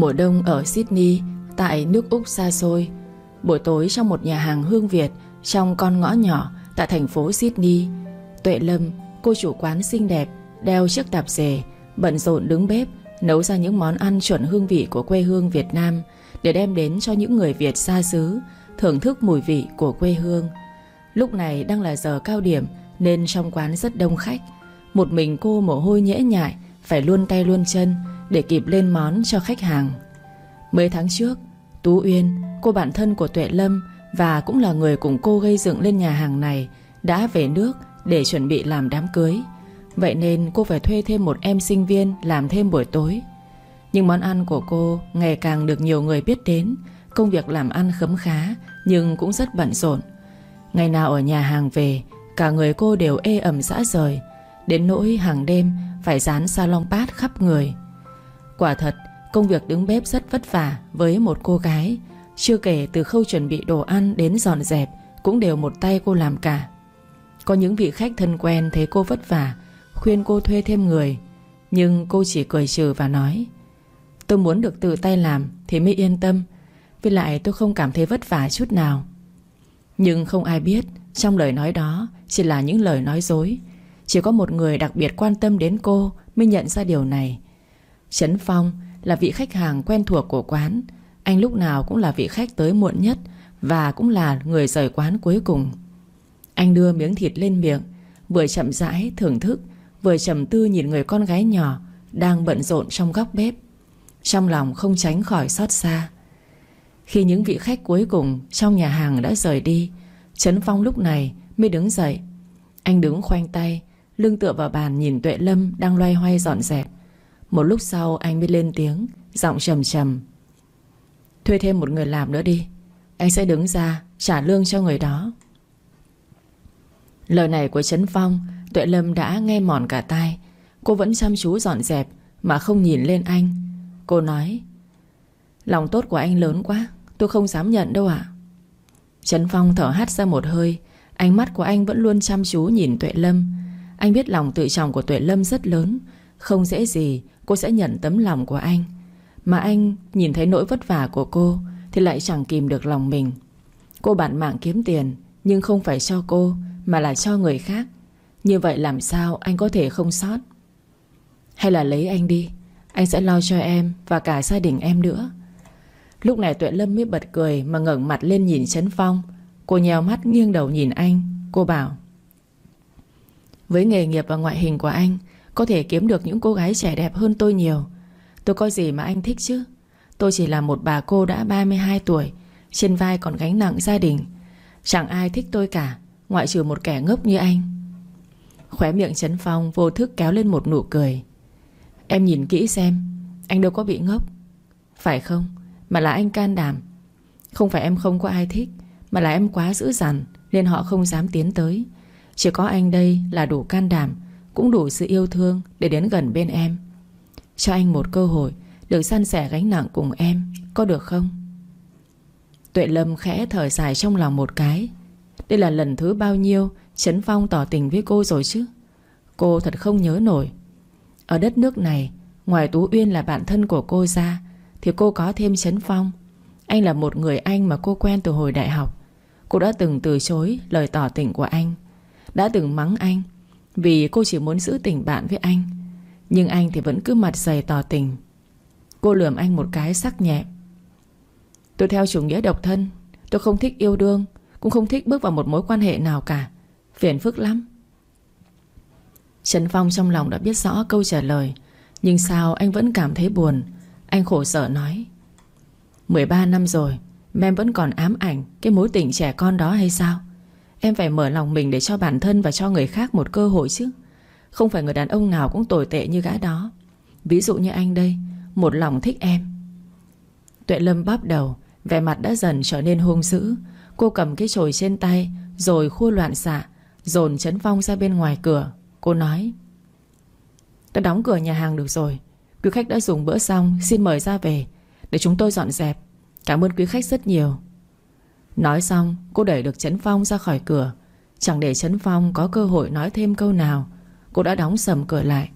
Mùa đông ở Sydney Tại nước Úc xa xôi. Buổi tối trong một nhà hàng hương Việt Trong con ngõ nhỏ Tại thành phố Sydney Tuệ Lâm, cô chủ quán xinh đẹp Đeo chiếc tạp dề Bận rộn đứng bếp Nấu ra những món ăn chuẩn hương vị của quê hương Việt Nam Để đem đến cho những người Việt xa xứ Thưởng thức mùi vị của quê hương. Lúc này đang là giờ cao điểm Nên trong quán rất đông khách. Một mình cô mồ hôi nhễ nhại Phải luôn tay luôn chân để kịp lên món cho khách hàng. Mấy tháng trước Tú Uyên, cô bạn thân của Tuệ Lâm Và cũng là người cùng cô gây dựng lên nhà hàng này Đã về nước để chuẩn bị làm đám cưới. Vậy nên cô phải thuê thêm một em sinh viên Làm thêm buổi tối. Nhưng món ăn của cô ngày càng được nhiều người biết đến Công việc làm ăn khấm khá Nhưng cũng rất bận rộn. Ngày nào ở nhà hàng về Cả người cô đều ê ẩm dã rời Đến nỗi hàng đêm Phải dán salon pad khắp người. Quả thật, Công việc đứng bếp rất vất vả Với một cô gái. Chưa kể từ khâu chuẩn bị đồ ăn đến dọn dẹp Cũng đều một tay cô làm cả. Có những vị khách thân quen thấy cô vất vả, Khuyên cô thuê thêm người. Nhưng cô chỉ cười trừ và nói, Tôi muốn được tự tay làm Thì mới yên tâm Vì lại tôi không cảm thấy vất vả chút nào. Nhưng không ai biết, Trong lời nói đó Chỉ là những lời nói dối. Chỉ có một người đặc biệt quan tâm đến cô Mới nhận ra điều này. Trấn Phong là vị khách hàng quen thuộc của quán. Anh lúc nào cũng là vị khách tới muộn nhất Và cũng là người rời quán cuối cùng. Anh đưa miếng thịt lên miệng, Vừa chậm rãi thưởng thức, Vừa trầm tư nhìn người con gái nhỏ Đang bận rộn trong góc bếp. Trong lòng không tránh khỏi xót xa. Khi những vị khách cuối cùng Trong nhà hàng đã rời đi, Trấn Phong lúc này mới đứng dậy. Anh đứng khoanh tay, Lưng tựa vào bàn nhìn Tuệ Lâm Đang loay hoay dọn dẹp. Một lúc sau anh mới lên tiếng, Giọng trầm trầm. Thuê thêm một người làm nữa đi, Anh sẽ đứng ra trả lương cho người đó. Lời này của Trấn Phong, Tuệ Lâm đã nghe mòn cả tai. Cô vẫn chăm chú dọn dẹp Mà không nhìn lên anh. Cô nói, Lòng tốt của anh lớn quá, Tôi không dám nhận đâu ạ. Trấn Phong thở hắt ra một hơi, Ánh mắt của anh vẫn luôn chăm chú nhìn Tuệ Lâm. Anh biết lòng tự trọng của Tuệ Lâm rất lớn, Không dễ gì cô sẽ nhận tấm lòng của anh. Mà anh nhìn thấy nỗi vất vả của cô Thì lại chẳng kìm được lòng mình. Cô bạn mạng kiếm tiền, Nhưng không phải cho cô, Mà là cho người khác. Như vậy làm sao anh có thể không sót? Hay là lấy anh đi, Anh sẽ lo cho em Và cả gia đình em nữa. Lúc này Tuệ Lâm mới bật cười Mà ngẩng mặt lên nhìn Trấn Phong. Cô nhèo mắt nghiêng đầu nhìn anh, Cô bảo, Với nghề nghiệp và ngoại hình của anh có thể kiếm được những cô gái trẻ đẹp hơn tôi nhiều. Tôi có gì mà anh thích chứ? Tôi chỉ là một bà cô đã 32 tuổi, Trên vai còn gánh nặng gia đình. Chẳng ai thích tôi cả, Ngoại trừ một kẻ ngốc như anh. Khóe miệng Trấn Phong vô thức kéo lên một nụ cười. Em nhìn kỹ xem, Anh đâu có bị ngốc. Phải không? Mà là anh can đảm. Không phải em không có ai thích, Mà là em quá dữ dằn, Nên họ không dám tiến tới. Chỉ có anh đây là đủ can đảm cũng đủ sự yêu thương để đến gần bên em. Cho anh một cơ hội Được san sẻ gánh nặng cùng em, Có được không? Tuệ Lâm khẽ thở dài trong lòng một cái. Đây là lần thứ bao nhiêu Trấn Phong tỏ tình với cô rồi chứ? Cô thật không nhớ nổi. Ở đất nước này, Ngoài Tú Uyên là bạn thân của cô ra, Thì cô có thêm Trấn Phong. Anh là một người anh mà cô quen từ hồi đại học. Cô đã từng từ chối lời tỏ tình của anh, Đã từng mắng anh vì cô chỉ muốn giữ tình bạn với anh. Nhưng anh thì vẫn cứ mặt dày tỏ tình. Cô lườm anh một cái sắc nhẹ. Tôi theo chủ nghĩa độc thân. Tôi không thích yêu đương. Cũng không thích bước vào một mối quan hệ nào cả. Phiền phức lắm. Trần Phong trong lòng đã biết rõ câu trả lời. Nhưng sao anh vẫn cảm thấy buồn? Anh khổ sở nói. 13 năm rồi Mem em vẫn còn ám ảnh Cái mối tình trẻ con đó hay sao? Em phải mở lòng mình để cho bản thân Và cho người khác một cơ hội chứ. Không phải người đàn ông nào cũng tồi tệ như gã đó. Ví dụ như anh đây, Một lòng thích em. Tuệ Lâm bóp đầu, Vẻ mặt đã dần trở nên hung dữ. Cô cầm cái chổi trên tay, Rồi khua loạn xạ, Dồn chấn Phong ra bên ngoài cửa. Cô nói Đã đóng cửa nhà hàng được rồi. Quý khách đã dùng bữa xong, Xin mời ra về, Để chúng tôi dọn dẹp. Cảm ơn quý khách rất nhiều. Nói xong, cô đẩy được Trấn Phong ra khỏi cửa. Chẳng để Trấn Phong có cơ hội nói thêm câu nào, Cô đã đóng sầm cửa lại.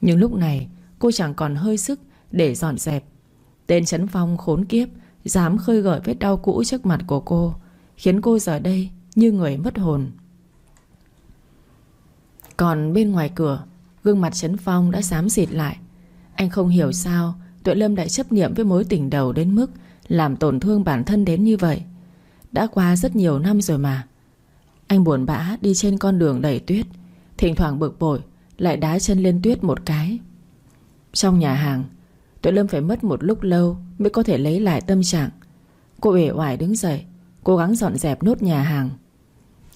Nhưng lúc này, cô chẳng còn hơi sức để dọn dẹp. Tên Trấn Phong khốn kiếp, Dám khơi gợi vết đau cũ trước mặt của cô, Khiến cô giờ đây như người mất hồn. Còn bên ngoài cửa, Gương mặt Trấn Phong đã xám xịt lại. Anh không hiểu sao Tuệ Lâm lại chấp niệm với mối tình đầu đến mức Làm tổn thương bản thân đến như vậy. Đã qua rất nhiều năm rồi mà. Anh buồn bã đi trên con đường đầy tuyết, Thỉnh thoảng bực bội, Lại đá chân lên tuyết một cái. Trong nhà hàng, Tuệ Lâm phải mất một lúc lâu Mới có thể lấy lại tâm trạng. Cô uể oải đứng dậy, Cố gắng dọn dẹp nốt nhà hàng.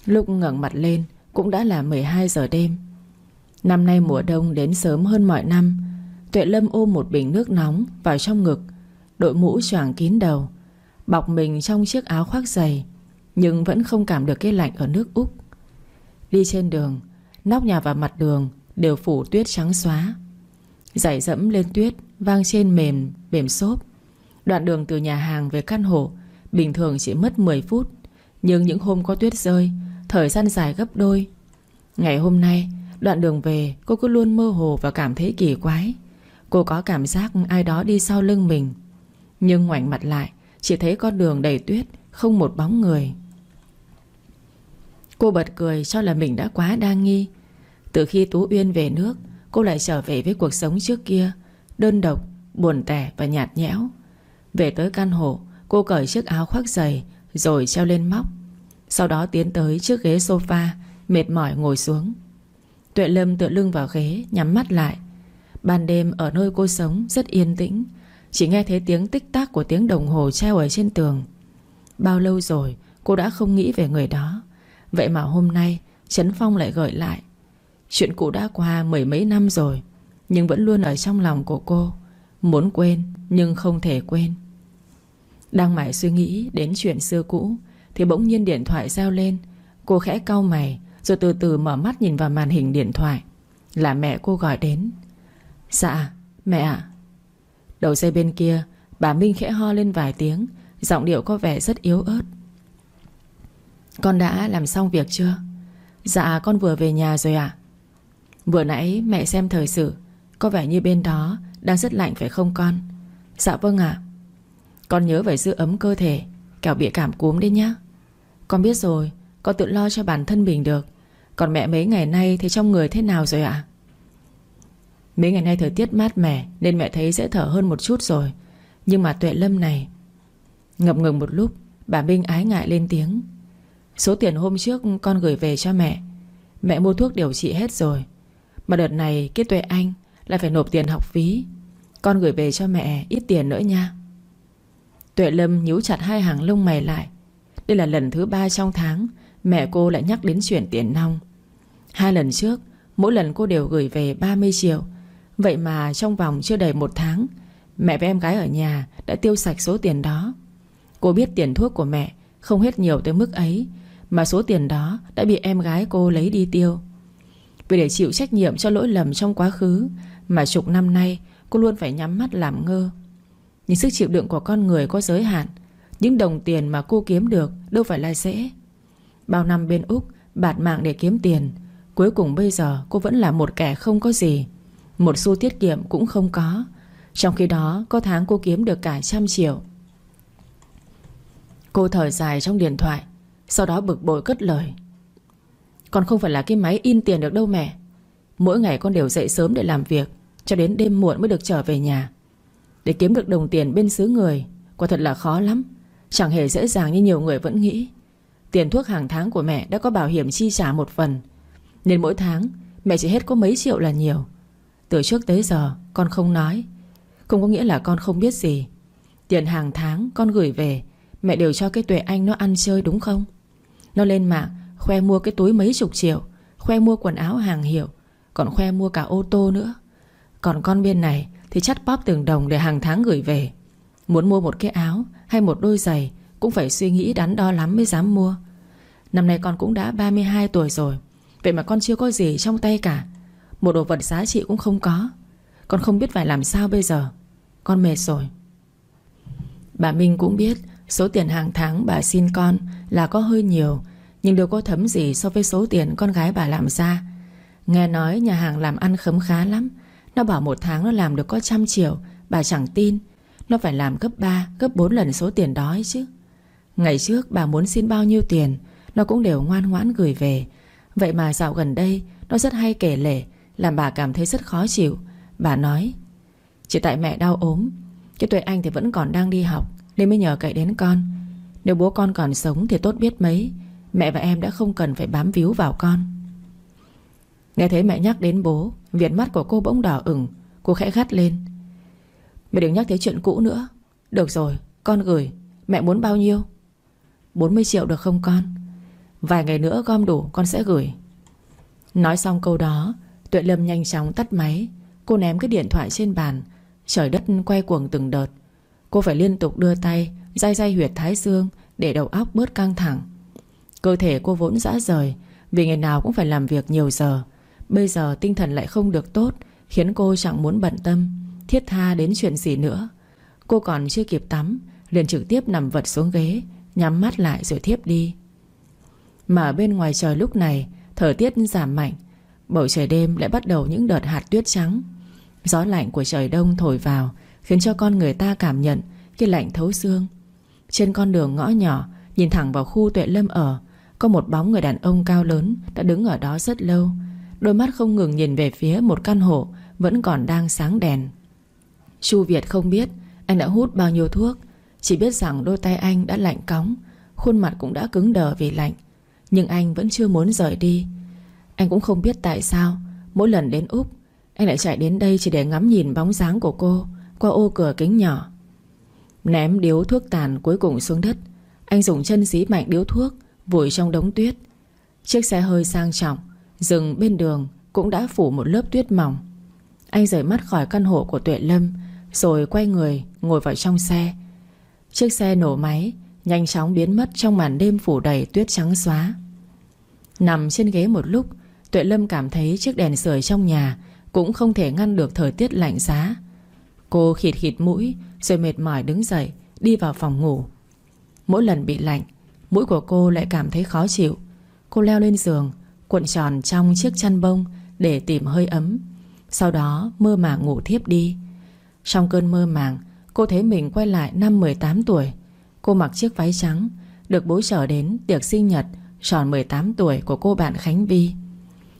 Lúc ngẩng mặt lên, Cũng đã là 12 giờ đêm. Năm nay mùa đông đến sớm hơn mọi năm, Tuệ Lâm ôm một bình nước nóng Vào trong ngực, Đội mũ choàng kín đầu Bọc mình trong chiếc áo khoác dày Nhưng vẫn không cảm được cái lạnh ở nước Úc. Đi trên đường Nóc nhà và mặt đường Đều phủ tuyết trắng xóa. Giày dẫm lên tuyết Vang trên mềm, mềm xốp. Đoạn đường từ nhà hàng về căn hộ Bình thường chỉ mất 10 phút Nhưng những hôm có tuyết rơi Thời gian dài gấp đôi. Ngày hôm nay Đoạn đường về cô cứ luôn mơ hồ và cảm thấy kỳ quái. Cô có cảm giác ai đó đi sau lưng mình Nhưng ngoảnh mặt lại chỉ thấy con đường đầy tuyết Không một bóng người. Cô bật cười cho là mình đã quá đa nghi. Từ khi Tú Uyên về nước Cô lại trở về với cuộc sống trước kia Đơn độc, buồn tẻ và nhạt nhẽo. Về tới căn hộ Cô cởi chiếc áo khoác dày Rồi treo lên móc. Sau đó tiến tới chiếc ghế sofa Mệt mỏi ngồi xuống. Tuệ Lâm tựa lưng vào ghế Nhắm mắt lại. Ban đêm ở nơi cô sống rất yên tĩnh. Chỉ nghe thấy tiếng tích tắc của tiếng đồng hồ treo ở trên tường. Bao lâu rồi, cô đã không nghĩ về người đó. Vậy mà hôm nay, Trấn Phong lại gợi lại. Chuyện cũ đã qua mười mấy năm rồi, Nhưng vẫn luôn ở trong lòng của cô. Muốn quên, nhưng không thể quên. Đang mải suy nghĩ đến chuyện xưa cũ, Thì bỗng nhiên điện thoại reo lên. Cô khẽ cau mày, Rồi từ từ mở mắt nhìn vào màn hình điện thoại. Là mẹ cô gọi đến. Dạ mẹ ạ. Đầu dây bên kia, Bà Minh khẽ ho lên vài tiếng, Giọng điệu có vẻ rất yếu ớt. Con đã làm xong việc chưa? Dạ con vừa về nhà rồi ạ. Vừa nãy mẹ xem thời sự, Có vẻ như bên đó Đang rất lạnh phải không con? Dạ vâng ạ. Con nhớ phải giữ ấm cơ thể, Kẻo bị cảm cúm đấy nhá. Con biết rồi, Con tự lo cho bản thân mình được. Còn mẹ mấy ngày nay thì trong người thế nào rồi ạ? Mấy ngày nay thời tiết mát mẻ, Nên mẹ thấy dễ thở hơn một chút rồi. Nhưng mà tuệ lâm này, Ngập ngừng một lúc, Bà Minh ái ngại lên tiếng. Số tiền hôm trước con gửi về cho mẹ Mẹ mua thuốc điều trị hết rồi. Mà đợt này cái tuệ anh Lại phải nộp tiền học phí. Con gửi về cho mẹ ít tiền nữa nha. Tuệ Lâm nhíu chặt hai hàng lông mày lại. Đây là lần thứ ba trong tháng Mẹ cô lại nhắc đến chuyện tiền nong. Hai lần trước, Mỗi lần cô đều gửi về 30 triệu Vậy mà trong vòng chưa đầy một tháng, Mẹ và em gái ở nhà Đã tiêu sạch số tiền đó. Cô biết tiền thuốc của mẹ Không hết nhiều tới mức ấy, Mà số tiền đó đã bị em gái cô lấy đi tiêu. Vì để chịu trách nhiệm cho lỗi lầm trong quá khứ Mà chục năm nay Cô luôn phải nhắm mắt làm ngơ. Nhưng sức chịu đựng của con người có giới hạn, Những đồng tiền mà cô kiếm được Đâu phải là dễ. Bao năm bên Úc Bạt mạng để kiếm tiền, Cuối cùng bây giờ cô vẫn là một kẻ không có gì một xu tiết kiệm cũng không có. Trong khi đó, có tháng cô kiếm được cả trăm triệu. Cô thở dài trong điện thoại, Sau đó bực bội cất lời. Con không phải là cái máy in tiền được đâu mẹ. Mỗi ngày con đều dậy sớm để làm việc, Cho đến đêm muộn mới được trở về nhà. Để kiếm được đồng tiền bên xứ người, Quả thật là khó lắm. Chẳng hề dễ dàng như nhiều người vẫn nghĩ. Tiền thuốc hàng tháng của mẹ đã có bảo hiểm chi trả một phần. Nên mỗi tháng, Mẹ chỉ hết có mấy triệu là nhiều từ trước tới giờ, con không nói. Không có nghĩa là con không biết gì. Tiền hàng tháng con gửi về, Mẹ đều cho cái tuệ anh nó ăn chơi đúng không? Nó lên mạng, Khoe mua cái túi mấy chục triệu, Khoe mua quần áo hàng hiệu, Còn khoe mua cả ô tô nữa. Còn con bên này thì chắt bóp từng đồng để hàng tháng gửi về. Muốn mua một cái áo Hay một đôi giày Cũng phải suy nghĩ đắn đo lắm mới dám mua. Năm nay con cũng đã 32 tuổi rồi, Vậy mà con chưa có gì trong tay cả một đồ vật giá trị cũng không có. Con không biết phải làm sao bây giờ. Con mệt rồi. Bà Minh cũng biết Số tiền hàng tháng bà xin con Là có hơi nhiều Nhưng đều có thấm gì so với số tiền con gái bà làm ra? Nghe nói nhà hàng làm ăn khấm khá lắm. Nó bảo một tháng nó làm được có trăm triệu. Bà chẳng tin. Nó phải làm gấp 3, gấp 4 lần số tiền đó ấy chứ. Ngày trước bà muốn xin bao nhiêu tiền Nó cũng đều ngoan ngoãn gửi về. Vậy mà dạo gần đây Nó rất hay kể lể. Làm bà cảm thấy rất khó chịu. Bà nói Chỉ tại mẹ đau ốm Chứ Tuệ anh thì vẫn còn đang đi học, Nên mới nhờ cậy đến con. Nếu bố con còn sống thì tốt biết mấy, Mẹ và em đã không cần phải bám víu vào con. Nghe thấy mẹ nhắc đến bố Viện mắt của cô bỗng đỏ ửng, Cô khẽ gắt lên. Mẹ đừng nhắc tới chuyện cũ nữa. Được rồi, con gửi. Mẹ muốn bao nhiêu? 40 triệu được không con? Vài ngày nữa gom đủ, con sẽ gửi. Nói xong câu đó Tuệ Lâm nhanh chóng tắt máy. Cô ném cái điện thoại trên bàn. Trời đất quay cuồng từng đợt. Cô phải liên tục đưa tay Day day huyệt thái dương Để đầu óc bớt căng thẳng. Cơ thể cô vốn dã rời, Vì ngày nào cũng phải làm việc nhiều giờ. Bây giờ tinh thần lại không được tốt, Khiến cô chẳng muốn bận tâm, Thiết tha đến chuyện gì nữa. Cô còn chưa kịp tắm, liền trực tiếp nằm vật xuống ghế, Nhắm mắt lại rồi thiếp đi. Mà bên ngoài trời lúc này, Thời tiết giảm mạnh Bầu trời đêm lại bắt đầu những đợt hạt tuyết trắng. Gió lạnh của trời đông thổi vào, Khiến cho con người ta cảm nhận Cái lạnh thấu xương. Trên con đường ngõ nhỏ, Nhìn thẳng vào khu tuệ lâm ở, Có một bóng người đàn ông cao lớn Đã đứng ở đó rất lâu. Đôi mắt không ngừng nhìn về phía một căn hộ Vẫn còn đang sáng đèn. Chu Việt không biết Anh đã hút bao nhiêu thuốc, Chỉ biết rằng đôi tay anh đã lạnh cóng, Khuôn mặt cũng đã cứng đờ vì lạnh. Nhưng anh vẫn chưa muốn rời đi. Anh cũng không biết tại sao, Mỗi lần đến Úc, Anh lại chạy đến đây chỉ để ngắm nhìn bóng dáng của cô, Qua ô cửa kính nhỏ. Ném điếu thuốc tàn cuối cùng xuống đất, Anh dùng chân dí mạnh điếu thuốc, Vùi trong đống tuyết. Chiếc xe hơi sang trọng, Dừng bên đường cũng đã phủ một lớp tuyết mỏng. Anh rời mắt khỏi căn hộ của Tuệ Lâm, Rồi quay người, ngồi vào trong xe. Chiếc xe nổ máy, Nhanh chóng biến mất trong màn đêm phủ đầy tuyết trắng xóa. Nằm trên ghế một lúc Tuệ Lâm cảm thấy chiếc đèn sưởi trong nhà Cũng không thể ngăn được thời tiết lạnh giá. Cô khịt khịt mũi, Rồi mệt mỏi đứng dậy, Đi vào phòng ngủ. Mỗi lần bị lạnh, Mũi của cô lại cảm thấy khó chịu. Cô leo lên giường, Cuộn tròn trong chiếc chăn bông Để tìm hơi ấm. Sau đó mơ màng ngủ thiếp đi. Trong cơn mơ màng, Cô thấy mình quay lại năm 18 tuổi. Cô mặc chiếc váy trắng, Được bố trở đến tiệc sinh nhật Tròn 18 tuổi của cô bạn Khánh Vi.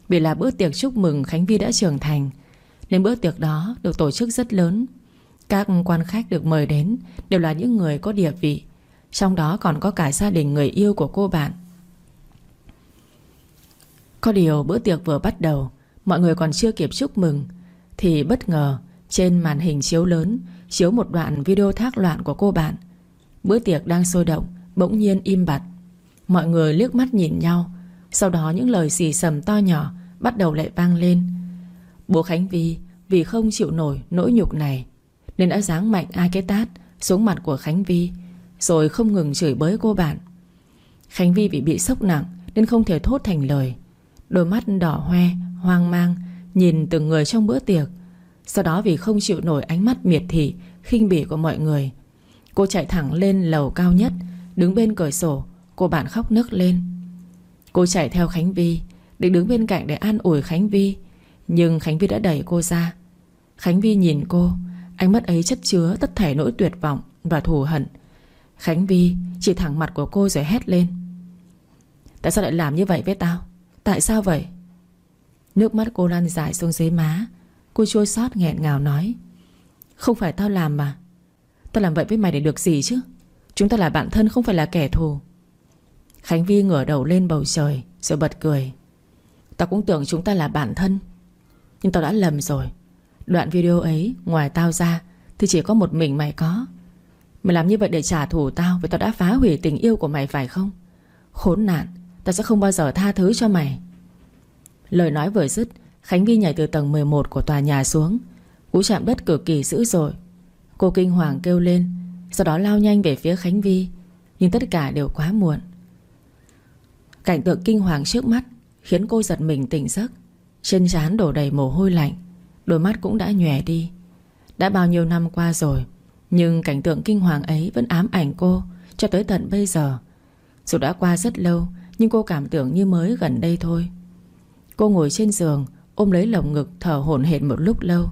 Vì là bữa tiệc chúc mừng Khánh Vi đã trưởng thành, Nên bữa tiệc đó được tổ chức rất lớn. Các quan khách được mời đến Đều là những người có địa vị, Trong đó còn có cả gia đình người yêu của cô bạn. Có điều bữa tiệc vừa bắt đầu, Mọi người còn chưa kịp chúc mừng, Thì bất ngờ Trên màn hình chiếu lớn, Chiếu một đoạn video thác loạn của cô bạn. Bữa tiệc đang sôi động, Bỗng nhiên im bặt. Mọi người liếc mắt nhìn nhau sau đó những lời xì sầm to nhỏ Bắt đầu lại vang lên. Bố Khánh Vi vì không chịu nổi nỗi nhục này Nên đã giáng mạnh ai cái tát Xuống mặt của Khánh Vi Rồi không ngừng chửi bới cô bạn. Khánh Vi bị bị sốc nặng Nên không thể thốt thành lời. Đôi mắt đỏ hoe, hoang mang Nhìn từng người trong bữa tiệc. Sau đó vì không chịu nổi ánh mắt miệt thị khinh bỉ của mọi người Cô chạy thẳng lên lầu cao nhất Đứng bên cửa sổ Cô bạn khóc nức lên. Cô chạy theo Khánh Vi, Định đứng bên cạnh để an ủi Khánh Vi, Nhưng Khánh Vi đã đẩy cô ra. Khánh Vi nhìn cô, Ánh mắt ấy chất chứa tất thể nỗi tuyệt vọng Và thù hận. Khánh Vi chỉ thẳng mặt của cô rồi hét lên. Tại sao lại làm như vậy với tao? Tại sao vậy? Nước mắt cô lăn dài xuống dưới má. Cô chua xót nghẹn ngào nói. Không phải tao làm mà. Tao làm vậy với mày để được gì chứ? Chúng ta là bạn thân không phải là kẻ thù. Khánh Vi ngửa đầu lên bầu trời, Rồi bật cười. Tao cũng tưởng chúng ta là bạn thân, Nhưng tao đã lầm rồi. Đoạn video ấy, ngoài tao ra, Thì chỉ có một mình mày có. Mày làm như vậy để trả thù tao Vì tao đã phá hủy tình yêu của mày, phải không? Khốn nạn, Tao sẽ không bao giờ tha thứ cho mày. Lời nói vừa dứt, Khánh Vi nhảy từ tầng 11 của tòa nhà xuống. Cú chạm đất cực kỳ dữ dội. Cô kinh hoàng kêu lên, Sau đó lao nhanh về phía Khánh Vi. Nhưng tất cả đều quá muộn. Cảnh tượng kinh hoàng trước mắt Khiến cô giật mình tỉnh giấc. Trên trán đổ đầy mồ hôi lạnh, Đôi mắt cũng đã nhòe đi. Đã bao nhiêu năm qua rồi, Nhưng cảnh tượng kinh hoàng ấy vẫn ám ảnh cô Cho tới tận bây giờ. Dù đã qua rất lâu, Nhưng cô cảm tưởng như mới gần đây thôi. Cô ngồi trên giường, Ôm lấy lồng ngực thở hổn hển một lúc lâu.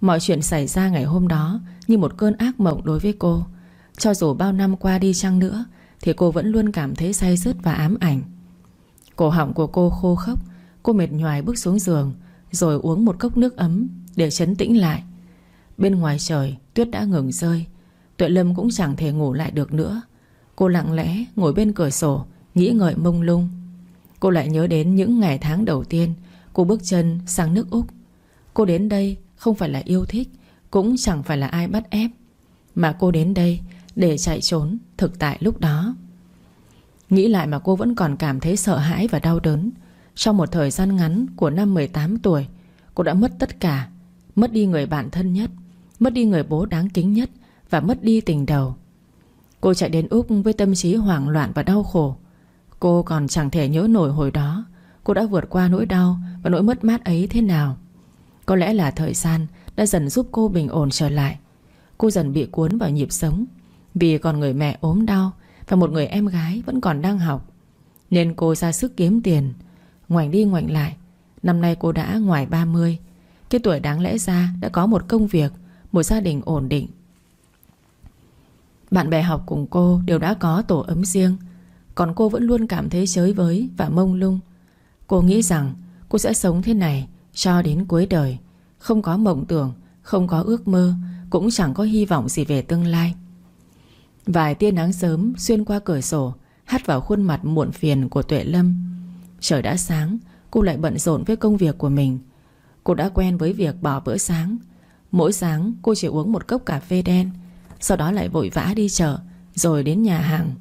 Mọi chuyện xảy ra ngày hôm đó Như một cơn ác mộng đối với cô. Cho dù bao năm qua đi chăng nữa, Thì cô vẫn luôn cảm thấy say sứt và ám ảnh. Cổ họng của cô khô khốc. Cô mệt nhoài bước xuống giường, Rồi uống một cốc nước ấm Để chấn tĩnh lại. Bên ngoài trời, tuyết đã ngừng rơi. Tuệ Lâm cũng chẳng thể ngủ lại được nữa. Cô lặng lẽ ngồi bên cửa sổ, Nghĩ ngợi mông lung. Cô lại nhớ đến những ngày tháng đầu tiên Cô bước chân sang nước Úc. Cô đến đây không phải là yêu thích, Cũng chẳng phải là ai bắt ép, Mà cô đến đây để chạy trốn Thực tại lúc đó. Nghĩ lại mà cô vẫn còn cảm thấy sợ hãi và đau đớn. Trong một thời gian ngắn của năm 18 tuổi, Cô đã mất tất cả, Mất đi người bạn thân nhất, Mất đi người bố đáng kính nhất Và mất đi tình đầu. Cô chạy đến Úc với tâm trí hoảng loạn và đau khổ. Cô còn chẳng thể nhớ nổi hồi đó, Cô đã vượt qua nỗi đau Và nỗi mất mát ấy thế nào. Có lẽ là thời gian Đã dần giúp cô bình ổn trở lại. Cô dần bị cuốn vào nhịp sống, Vì còn người mẹ ốm đau và một người em gái vẫn còn đang học. Nên cô ra sức kiếm tiền. Ngoảnh đi ngoảnh lại. Năm nay cô đã ngoài 30 Cái tuổi đáng lẽ ra đã có một công việc Một gia đình ổn định. Bạn bè học cùng cô đều đã có tổ ấm riêng. Còn cô vẫn luôn cảm thấy chới với và mông lung. Cô nghĩ rằng cô sẽ sống thế này cho đến cuối đời. Không có mộng tưởng, không có ước mơ Cũng chẳng có hy vọng gì về tương lai. Vài tia nắng sớm xuyên qua cửa sổ, Hắt vào khuôn mặt muộn phiền của Tuệ Lâm. Trời đã sáng, Cô lại bận rộn với công việc của mình. Cô đã quen với việc bỏ bữa sáng. Mỗi sáng, cô chỉ uống một cốc cà phê đen, Sau đó lại vội vã đi chợ, Rồi đến nhà hàng.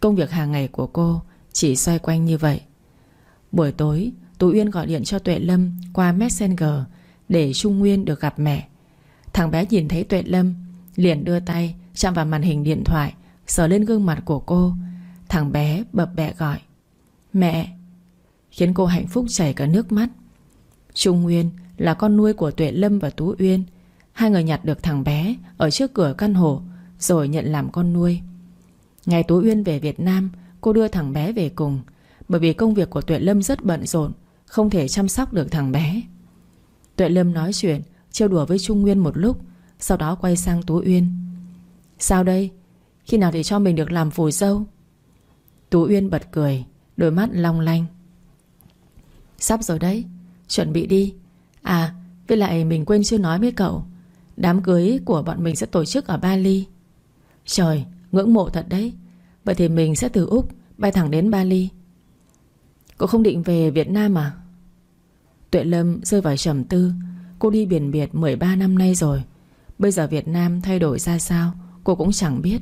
Công việc hàng ngày của cô Chỉ xoay quanh như vậy. Buổi tối, Tú Uyên gọi điện cho Tuệ Lâm Qua Messenger Để Trung Nguyên được gặp mẹ. Thằng bé nhìn thấy Tuệ Lâm, Liền đưa tay chạm vào màn hình điện thoại, Sờ lên gương mặt của cô. Thằng bé bập bẹ gọi, Mẹ. Khiến cô hạnh phúc chảy cả nước mắt. Trung Nguyên là con nuôi của Tuệ Lâm và Tú Uyên. Hai người nhặt được thằng bé Ở trước cửa căn hộ, Rồi nhận làm con nuôi. Ngày Tú Uyên về Việt Nam, Cô đưa thằng bé về cùng. Bởi vì công việc của Tuệ Lâm rất bận rộn, Không thể chăm sóc được thằng bé. Tuệ Lâm nói chuyện, Trêu đùa với Trung Nguyên một lúc, Sau đó quay sang Tú Uyên. Sao đây? Khi nào thì cho mình được làm phù dâu? Tú Uyên bật cười, Đôi mắt long lanh. Sắp rồi đấy, Chuẩn bị đi. À với lại mình quên chưa nói với cậu, Đám cưới của bọn mình sẽ tổ chức ở Bali. Trời, Ngưỡng mộ thật đấy. Vậy thì mình sẽ từ Úc, Bay thẳng đến Bali. Cậu không định về Việt Nam à? Tuệ Lâm rơi vào trầm tư. Cô đi biển biệt 13 năm nay rồi. Bây giờ Việt Nam thay đổi ra sao? Cô cũng chẳng biết.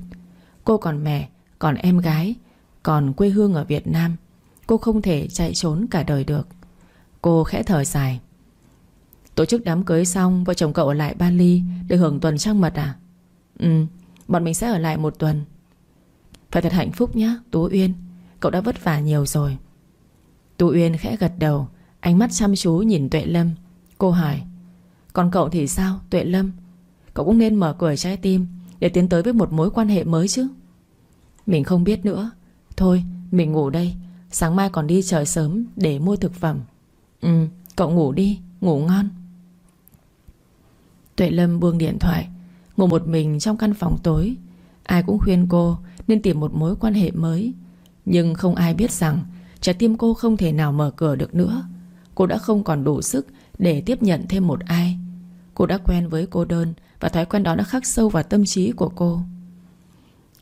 Cô còn mẹ, còn em gái Còn quê hương ở Việt Nam. Cô không thể chạy trốn cả đời được. Cô khẽ thở dài. Tổ chức đám cưới xong Vợ chồng cậu ở lại Bali Để hưởng tuần trăng mật à? Ừ Bọn mình sẽ ở lại một tuần. Phải thật hạnh phúc nhé Tú Uyên. Cậu đã vất vả nhiều rồi. Tú Uyên khẽ gật đầu Ánh mắt chăm chú nhìn Tuệ Lâm. Cô hỏi Còn cậu thì sao Tuệ Lâm? Cậu cũng nên mở cửa trái tim để tiến tới với một mối quan hệ mới chứ? Mình không biết nữa. Thôi, mình ngủ đây. Sáng mai còn đi trời sớm để mua thực phẩm. Ừ cậu ngủ đi. Ngủ ngon. Tuệ Lâm buông điện thoại Ngủ một mình trong căn phòng tối. Ai cũng khuyên cô nên tìm một mối quan hệ mới. Nhưng không ai biết rằng Trái tim cô không thể nào mở cửa được nữa. Cô đã không còn đủ sức Để tiếp nhận thêm một ai. Cô đã quen với cô đơn và thói quen đó đã khắc sâu vào tâm trí của cô.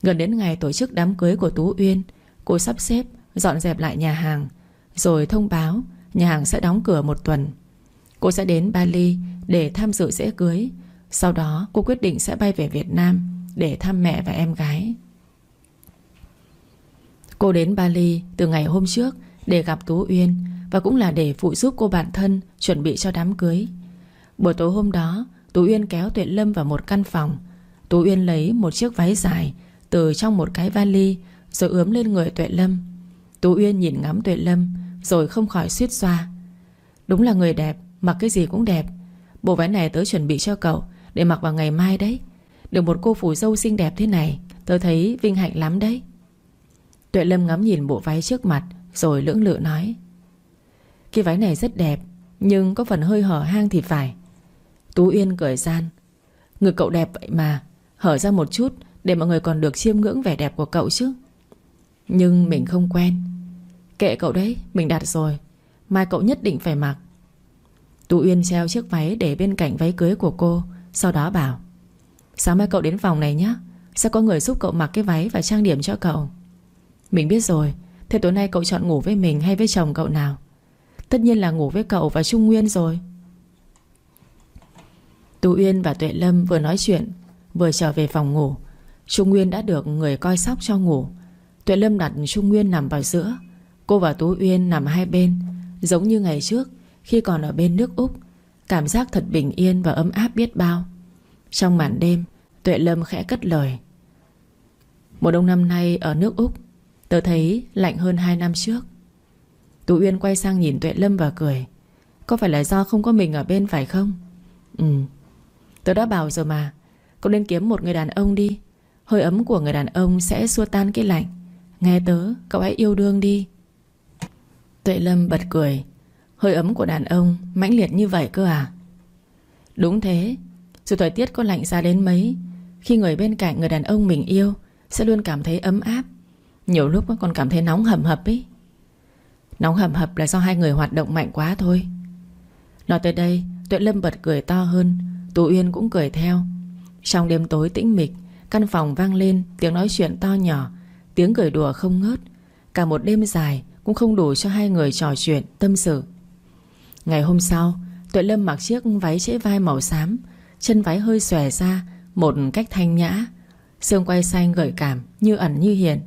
Gần đến ngày tổ chức đám cưới của Tú Uyên, Cô sắp xếp, Dọn dẹp lại nhà hàng, Rồi thông báo Nhà hàng sẽ đóng cửa một tuần. Cô sẽ đến Bali để tham dự lễ cưới. Sau đó, cô quyết định sẽ bay về Việt Nam Để thăm mẹ và em gái. Cô đến Bali từ ngày hôm trước Để gặp Tú Uyên Và cũng là để phụ giúp cô bạn thân Chuẩn bị cho đám cưới. Buổi tối hôm đó Tú Uyên kéo Tuệ Lâm vào một căn phòng. Tú Uyên lấy một chiếc váy dài Từ trong một cái vali, Rồi ướm lên người Tuệ Lâm. Tú Uyên nhìn ngắm Tuệ Lâm, Rồi không khỏi suýt xoa. Đúng là người đẹp, Mặc cái gì cũng đẹp. Bộ váy này tớ chuẩn bị cho cậu Để mặc vào ngày mai đấy. Được một cô phù dâu xinh đẹp thế này, Tớ thấy vinh hạnh lắm đấy. Tuệ Lâm ngắm nhìn bộ váy trước mặt, Rồi lưỡng lự nói, Cái váy này rất đẹp, Nhưng có phần hơi hở hang thì phải. Tú Yên cười gian. Ngực cậu đẹp vậy mà, Hở ra một chút để mọi người còn được chiêm ngưỡng vẻ đẹp của cậu chứ. Nhưng mình không quen. Kệ cậu đấy, Mình đặt rồi. Mai cậu nhất định phải mặc. Tú Uyên treo chiếc váy để bên cạnh váy cưới của cô, Sau đó bảo, Sáng mai cậu đến phòng này nhé Sẽ có người giúp cậu mặc cái váy và trang điểm cho cậu. Mình biết rồi, Thế tối nay cậu chọn ngủ với mình hay với chồng cậu nào? Tất nhiên là ngủ với cậu và Trung Nguyên rồi. Tú Uyên và Tuệ Lâm vừa nói chuyện, Vừa trở về phòng ngủ. Trung Nguyên đã được người coi sóc cho ngủ. Tuệ Lâm đặt Trung Nguyên nằm vào giữa. Cô và Tú Uyên nằm hai bên. Giống như ngày trước, Khi còn ở bên nước Úc, Cảm giác thật bình yên và ấm áp biết bao. Trong màn đêm, Tuệ Lâm khẽ cất lời. Một đông năm nay ở nước Úc, Tớ thấy lạnh hơn hai năm trước. Tú Uyên quay sang nhìn Tuệ Lâm và cười. Có phải là do không có mình ở bên phải không? Ừ. Tớ đã bảo rồi mà. Cậu nên kiếm một người đàn ông đi. Hơi ấm của người đàn ông sẽ xua tan cái lạnh. Nghe tớ, cậu hãy yêu đương đi. Tuệ Lâm bật cười. Hơi ấm của đàn ông mãnh liệt như vậy cơ à? Đúng thế. Dù thời tiết có lạnh ra đến mấy, Khi người bên cạnh người đàn ông mình yêu Sẽ luôn cảm thấy ấm áp. Nhiều lúc còn cảm thấy nóng hầm hập ấy. Nóng hầm hập là do hai người hoạt động mạnh quá thôi. Nói tới đây, Tuệ Lâm bật cười to hơn. Tú Uyên cũng cười theo. Trong đêm tối tĩnh mịch, Căn phòng vang lên tiếng nói chuyện to nhỏ, Tiếng cười đùa không ngớt. Cả một đêm dài cũng không đủ cho hai người trò chuyện Tâm sự. Ngày hôm sau, Tuệ Lâm mặc chiếc váy trễ vai màu xám, Chân váy hơi xòe ra Một cách thanh nhã. Xương quay xanh gợi cảm như ẩn như hiện.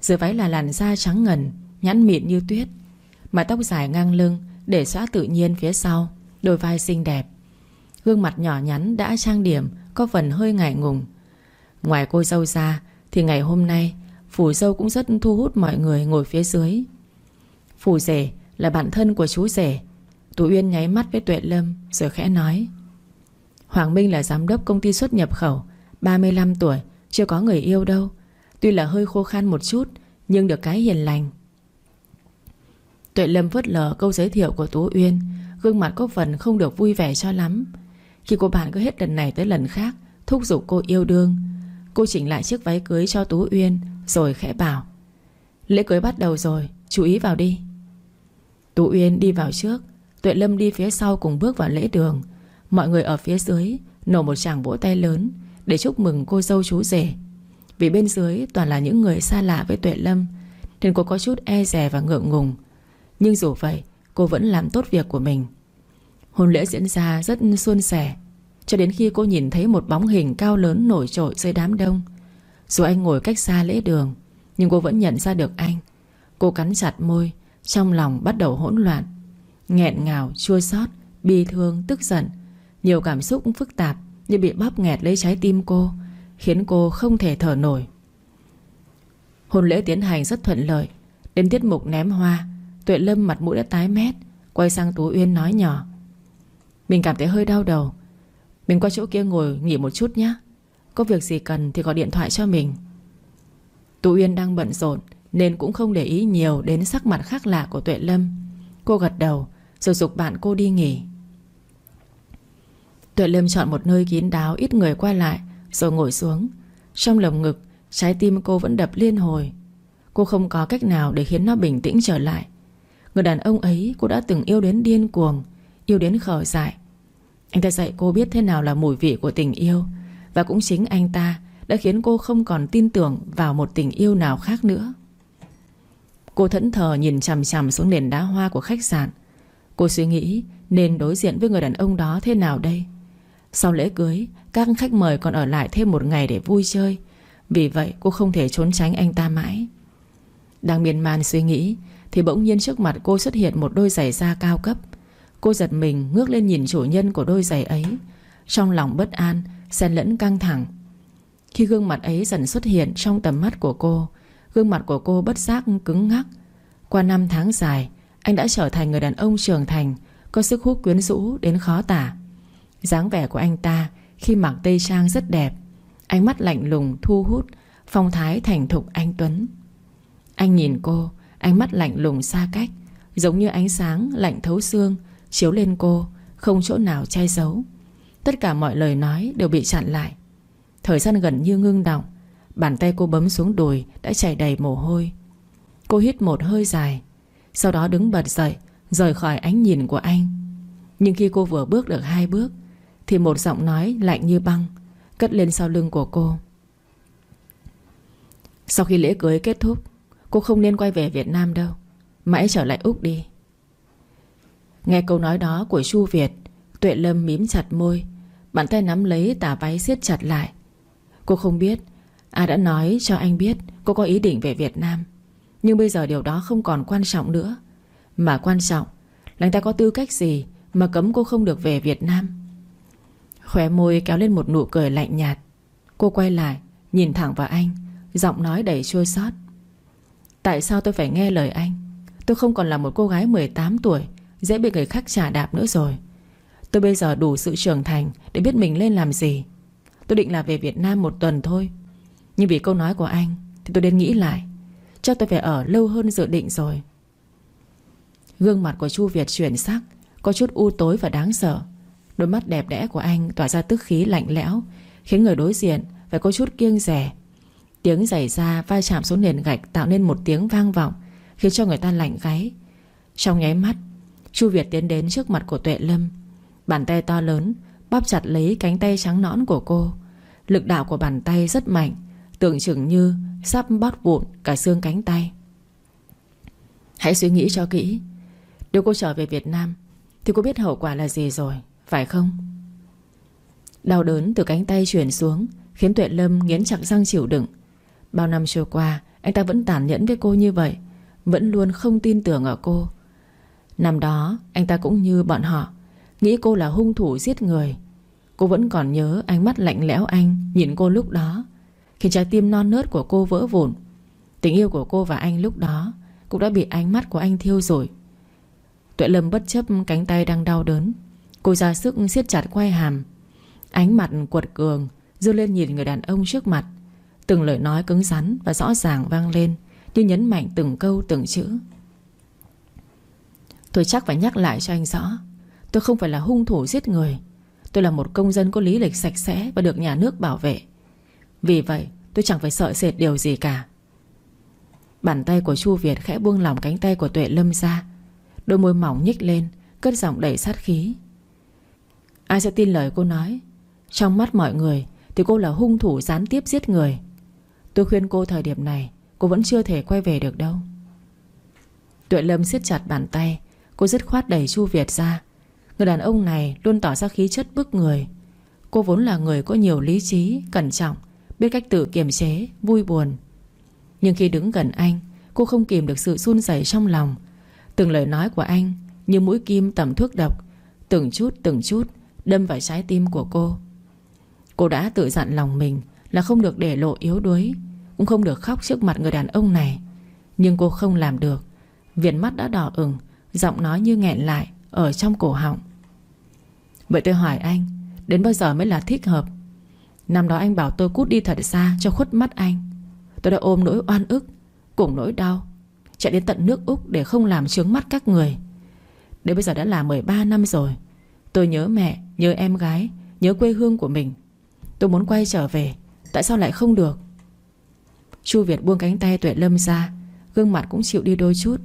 Dưới váy là làn da trắng ngần, Nhẵn mịn như tuyết. Mái tóc dài ngang lưng Để xóa tự nhiên phía sau, Đôi vai xinh đẹp. Gương mặt nhỏ nhắn đã trang điểm, Có phần hơi ngại ngùng. Ngoài cô dâu ra, Thì ngày hôm nay, Phủ dâu cũng rất thu hút mọi người ngồi phía dưới. Phủ rể là bạn thân của chú rể. Tú Uyên nháy mắt với Tuệ Lâm, Rồi khẽ nói. Hoàng Minh là giám đốc công ty xuất nhập khẩu 35 tuổi, Chưa có người yêu đâu. Tuy là hơi khô khan một chút, Nhưng được cái hiền lành. Tuệ Lâm vớt lờ câu giới thiệu của Tú Uyên, Gương mặt có phần không được vui vẻ cho lắm. Khi cô bạn cứ hết lần này tới lần khác Thúc giục cô yêu đương Cô chỉnh lại chiếc váy cưới cho Tú Uyên Rồi khẽ bảo Lễ cưới bắt đầu rồi, chú ý vào đi. Tú Uyên đi vào trước Tuệ Lâm đi phía sau cùng bước vào lễ đường. Mọi người ở phía dưới Nổ một tràng vỗ tay lớn Để chúc mừng cô dâu chú rể. Vì bên dưới toàn là những người xa lạ với Tuệ Lâm Nên cô có chút e rè và ngượng ngùng. Nhưng dù vậy Cô vẫn làm tốt việc của mình. Hôn lễ diễn ra rất suôn sẻ Cho đến khi cô nhìn thấy một bóng hình cao lớn nổi trội dưới đám đông. Dù anh ngồi cách xa lễ đường Nhưng cô vẫn nhận ra được anh. Cô cắn chặt môi Trong lòng bắt đầu hỗn loạn Nghẹn ngào, chua xót Bi thương, tức giận. Nhiều cảm xúc phức tạp Như bị bóp nghẹt lấy trái tim cô Khiến cô không thể thở nổi. Hôn lễ tiến hành rất thuận lợi Đến tiết mục ném hoa Tuệ Lâm mặt mũi đã tái mét Quay sang Tú Uyên nói nhỏ mình cảm thấy hơi đau đầu. Mình qua chỗ kia ngồi nghỉ một chút nhé. Có việc gì cần thì gọi điện thoại cho mình. Tú Uyên đang bận rộn Nên cũng không để ý nhiều Đến sắc mặt khác lạ của Tuệ Lâm. Cô gật đầu, Rồi dục bạn cô đi nghỉ. Tuệ Lâm chọn một nơi kín đáo Ít người qua lại, Rồi ngồi xuống. Trong lồng ngực, Trái tim cô vẫn đập liên hồi. Cô không có cách nào để khiến nó bình tĩnh trở lại. Người đàn ông ấy cô đã từng yêu đến điên cuồng Yêu đến khở dại. Anh ta dạy cô biết thế nào là mùi vị của tình yêu. Và cũng chính anh ta Đã khiến cô không còn tin tưởng Vào một tình yêu nào khác nữa. Cô thẫn thờ nhìn chằm chằm xuống nền đá hoa của khách sạn. Cô suy nghĩ Nên đối diện với người đàn ông đó thế nào đây. Sau lễ cưới, Các khách mời còn ở lại thêm một ngày để vui chơi. Vì vậy, cô không thể trốn tránh anh ta mãi. Đang miên man suy nghĩ, thì bỗng nhiên trước mặt cô xuất hiện một đôi giày da cao cấp. Cô giật mình ngước lên nhìn chủ nhân của đôi giày ấy. Trong lòng bất an, xen lẫn căng thẳng. Khi gương mặt ấy dần xuất hiện trong tầm mắt của cô, Gương mặt của cô bất giác cứng ngắc. Qua năm tháng dài, Anh đã trở thành người đàn ông trưởng thành, Có sức hút quyến rũ đến khó tả. Dáng vẻ của anh ta Khi mặc tây trang rất đẹp, Ánh mắt lạnh lùng thu hút, Phong thái thành thục anh Tuấn. Anh nhìn cô, Ánh mắt lạnh lùng xa cách, Giống như ánh sáng lạnh thấu xương Chiếu lên cô, Không chỗ nào che giấu. Tất cả mọi lời nói đều bị chặn lại. Thời gian gần như ngưng đọng Bàn tay cô bấm xuống đùi Đã chảy đầy mồ hôi. Cô hít một hơi dài, Sau đó đứng bật dậy, Rời khỏi ánh nhìn của anh. Nhưng khi cô vừa bước được hai bước, Thì một giọng nói lạnh như băng Cất lên sau lưng của cô. Sau khi lễ cưới kết thúc, Cô không nên quay về Việt Nam đâu. Mãi trở lại Úc đi. Nghe câu nói đó của Chu Việt, Tuệ Lâm mím chặt môi, Bàn tay nắm lấy tà váy siết chặt lại. Cô không biết, A đã nói cho anh biết Cô có ý định về Việt Nam. Nhưng bây giờ điều đó không còn quan trọng nữa. Mà quan trọng là anh ta có tư cách gì Mà cấm cô không được về Việt Nam. Khóe môi kéo lên một nụ cười lạnh nhạt. Cô quay lại, Nhìn thẳng vào anh, Giọng nói đầy chua xót. Tại sao tôi phải nghe lời anh? Tôi không còn là một cô gái 18 tuổi Dễ bị người khác trả đạp nữa rồi. Tôi bây giờ đủ sự trưởng thành Để biết mình lên làm gì. Tôi định là về Việt Nam một tuần thôi. Nhưng vì câu nói của anh, Thì tôi đến nghĩ lại. Cho tôi phải ở lâu hơn dự định rồi. Gương mặt của Chu Việt chuyển sắc, Có chút u tối và đáng sợ. Đôi mắt đẹp đẽ của anh tỏa ra tức khí lạnh lẽo, Khiến người đối diện Phải có chút kiêng rẻ. Tiếng giày ra va chạm xuống nền gạch Tạo nên một tiếng vang vọng, Khiến cho người ta lạnh gáy. Trong nháy mắt Chu Việt tiến đến trước mặt của Tuệ Lâm. Bàn tay to lớn, Bóp chặt lấy cánh tay trắng nõn của cô. Lực đạo của bàn tay rất mạnh Tưởng chừng như sắp bót vụn cả xương cánh tay. Hãy suy nghĩ cho kỹ. Nếu cô trở về Việt Nam, Thì cô biết hậu quả là gì rồi, Phải không? Đau đớn từ cánh tay chuyển xuống, Khiến Tuệ Lâm nghiến chặt răng chịu đựng. Bao năm trôi qua, Anh ta vẫn tàn nhẫn với cô như vậy, Vẫn luôn không tin tưởng ở cô. Năm đó, anh ta cũng như bọn họ, Nghĩ cô là hung thủ giết người. Cô vẫn còn nhớ ánh mắt lạnh lẽo anh, Nhìn cô lúc đó Khiến trái tim non nớt của cô vỡ vụn. Tình yêu của cô và anh lúc đó Cũng đã bị ánh mắt của anh thiêu rồi Tuệ Lâm bất chấp cánh tay đang đau đớn, Cô ra sức siết chặt quay hàm. Ánh mặt quật cường Dư lên nhìn người đàn ông trước mặt. Từng lời nói cứng rắn và rõ ràng vang lên, Như nhấn mạnh từng câu, từng chữ. Tôi chắc phải nhắc lại cho anh rõ. Tôi không phải là hung thủ giết người. Tôi là một công dân có lý lịch sạch sẽ Và được nhà nước bảo vệ. Vì vậy, tôi chẳng phải sợ sệt điều gì cả. Bàn tay của Chu Việt khẽ buông lỏng cánh tay của Tuệ Lâm ra. Đôi môi mỏng nhích lên, Cất giọng đầy sát khí. Ai sẽ tin lời cô nói? Trong mắt mọi người Thì cô là hung thủ gián tiếp giết người. Tôi khuyên cô thời điểm này, Cô vẫn chưa thể quay về được đâu. Tuệ Lâm siết chặt bàn tay Cô dứt khoát đẩy Chu Việt ra. Người đàn ông này luôn tỏ ra khí chất bức người. Cô vốn là người có nhiều lý trí Cẩn trọng Biết cách tự kiềm chế, vui buồn. Nhưng khi đứng gần anh Cô không kìm được sự run rẩy trong lòng. Từng lời nói của anh Như mũi kim tẩm thuốc độc Từng chút từng chút Đâm vào trái tim của cô. Cô đã tự dặn lòng mình Là không được để lộ yếu đuối Cũng không được khóc trước mặt người đàn ông này. Nhưng cô không làm được. Viền mắt đã đỏ ửng Giọng nói như nghẹn lại Ở trong cổ họng. Vậy tôi hỏi anh Đến bao giờ mới là thích hợp? Năm đó anh bảo tôi cút đi thật xa cho khuất mắt anh. Tôi đã ôm nỗi oan ức Cùng nỗi đau Chạy đến tận nước Úc để không làm trướng mắt các người. Đến bây giờ đã là 13 năm rồi. Tôi nhớ mẹ, nhớ em gái Nhớ quê hương của mình. Tôi muốn quay trở về Tại sao lại không được? Chu Việt buông cánh tay Tuệ Lâm ra Gương mặt cũng chịu đi đôi chút.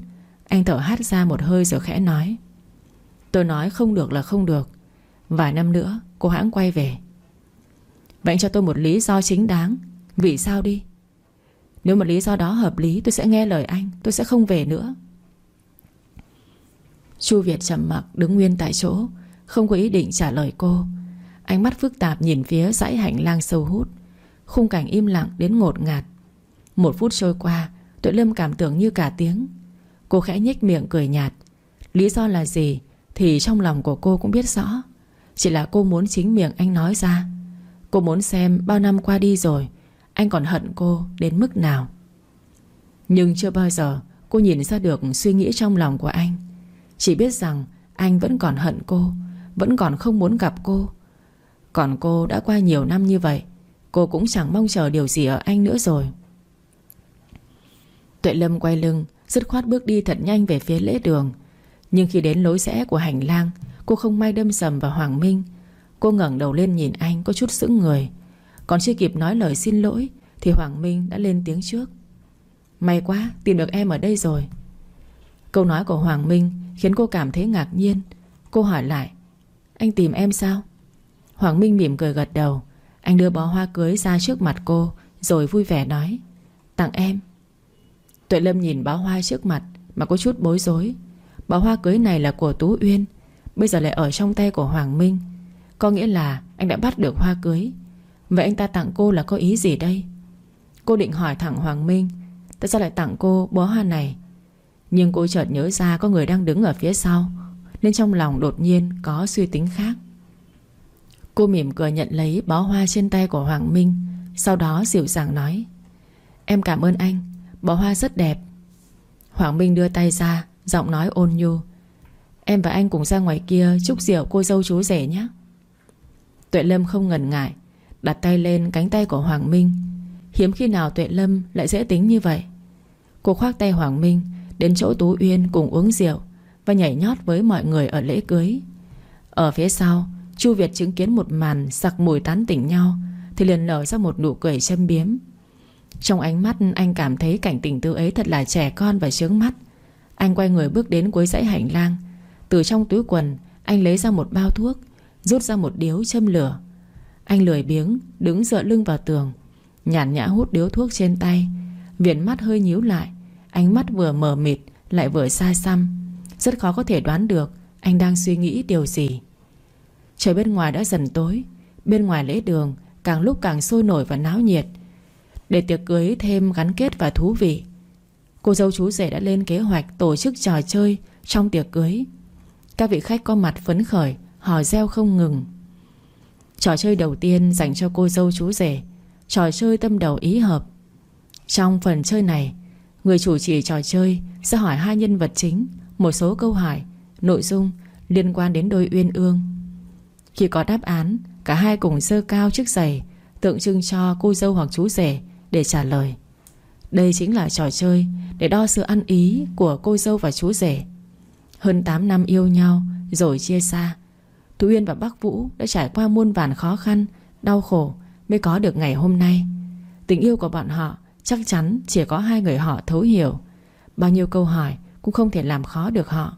Anh thở hát ra một hơi rồi khẽ nói. Tôi nói không được là không được. Vài năm nữa, cô hãng quay về. Vậy anh cho tôi một lý do chính đáng. Vì sao đi? Nếu một lý do đó hợp lý, tôi sẽ nghe lời anh. Tôi sẽ không về nữa. Chu Việt trầm mặc, đứng nguyên tại chỗ. Không có ý định trả lời cô. Ánh mắt phức tạp nhìn phía dãy hành lang sâu hút. Khung cảnh im lặng đến ngột ngạt. Một phút trôi qua Tuệ Lâm cảm tưởng như cả tiếng. Cô khẽ nhếch miệng cười nhạt. Lý do là gì Thì trong lòng của cô cũng biết rõ. Chỉ là cô muốn chính miệng anh nói ra. Cô muốn xem bao năm qua đi rồi, Anh còn hận cô đến mức nào. Nhưng chưa bao giờ Cô nhìn ra được suy nghĩ trong lòng của anh. Chỉ biết rằng Anh vẫn còn hận cô, Vẫn còn không muốn gặp cô. Còn cô đã qua nhiều năm như vậy, Cô cũng chẳng mong chờ điều gì ở anh nữa rồi. Tuệ Lâm quay lưng Dứt khoát bước đi thật nhanh về phía lễ đường. Nhưng khi đến lối rẽ của hành lang, Cô không may đâm sầm vào Hoàng Minh. Cô ngẩng đầu lên nhìn anh, có chút sững người. Còn chưa kịp nói lời xin lỗi, Thì Hoàng Minh đã lên tiếng trước. May quá, tìm được em ở đây rồi. Câu nói của Hoàng Minh Khiến cô cảm thấy ngạc nhiên. Cô hỏi lại, Anh tìm em sao? Hoàng Minh mỉm cười gật đầu. Anh đưa bó hoa cưới ra trước mặt cô, Rồi vui vẻ nói, Tặng em. Tuệ Lâm nhìn bó hoa trước mặt Mà có chút bối rối. Bó hoa cưới này là của Tú Uyên, Bây giờ lại ở trong tay của Hoàng Minh. Có nghĩa là anh đã bắt được hoa cưới. Vậy anh ta tặng cô là có ý gì đây? Cô định hỏi thẳng Hoàng Minh, Tại sao lại tặng cô bó hoa này? Nhưng cô chợt nhớ ra có người đang đứng ở phía sau, Nên trong lòng đột nhiên có suy tính khác. Cô mỉm cười nhận lấy bó hoa trên tay của Hoàng Minh, Sau đó dịu dàng nói, Em cảm ơn anh Bó hoa rất đẹp. Hoàng Minh đưa tay ra, Giọng nói ôn nhu. Em và anh cùng ra ngoài kia chúc rượu cô dâu chú rể nhé. Tuệ Lâm không ngần ngại, Đặt tay lên cánh tay của Hoàng Minh. Hiếm khi nào Tuệ Lâm lại dễ tính như vậy. Cô khoác tay Hoàng Minh Đến chỗ Tú Uyên cùng uống rượu Và nhảy nhót với mọi người ở lễ cưới. Ở phía sau, Chu Việt chứng kiến một màn sặc mùi tán tỉnh nhau Thì liền nở ra một nụ cười châm biếm. Trong ánh mắt, anh cảm thấy cảnh tình tư ấy thật là trẻ con và chướng mắt. Anh quay người bước đến cuối dãy hành lang. Từ trong túi quần, Anh lấy ra một bao thuốc, Rút ra một điếu châm lửa. Anh lười biếng, đứng dựa lưng vào tường, Nhàn nhã hút điếu thuốc trên tay. Viền mắt hơi nhíu lại, Ánh mắt vừa mờ mịt, lại vừa xa xăm. Rất khó có thể đoán được Anh đang suy nghĩ điều gì. Trời bên ngoài đã dần tối, Bên ngoài lễ đường Càng lúc càng sôi nổi và náo nhiệt. Để tiệc cưới thêm gắn kết và thú vị. Cô dâu chú rể đã lên kế hoạch Tổ chức trò chơi trong tiệc cưới. Các vị khách có mặt phấn khởi, Hò reo không ngừng. Trò chơi đầu tiên dành cho cô dâu chú rể, Trò chơi tâm đầu ý hợp. Trong phần chơi này, Người chủ trì trò chơi Sẽ hỏi hai nhân vật chính Một số câu hỏi, Nội dung liên quan đến đôi uyên ương. Khi có đáp án, Cả hai cùng sơ cao chiếc giày, Tượng trưng cho cô dâu hoặc chú rể để trả lời. Đây chính là trò chơi Để đo sự ăn ý của cô dâu và chú rể. Hơn 8 năm yêu nhau, Rồi chia xa, Tú Uyên và Bắc Vũ đã trải qua muôn vàn khó khăn, Đau khổ Mới có được ngày hôm nay. Tình yêu của bọn họ Chắc chắn chỉ có hai người họ thấu hiểu. Bao nhiêu câu hỏi Cũng không thể làm khó được họ.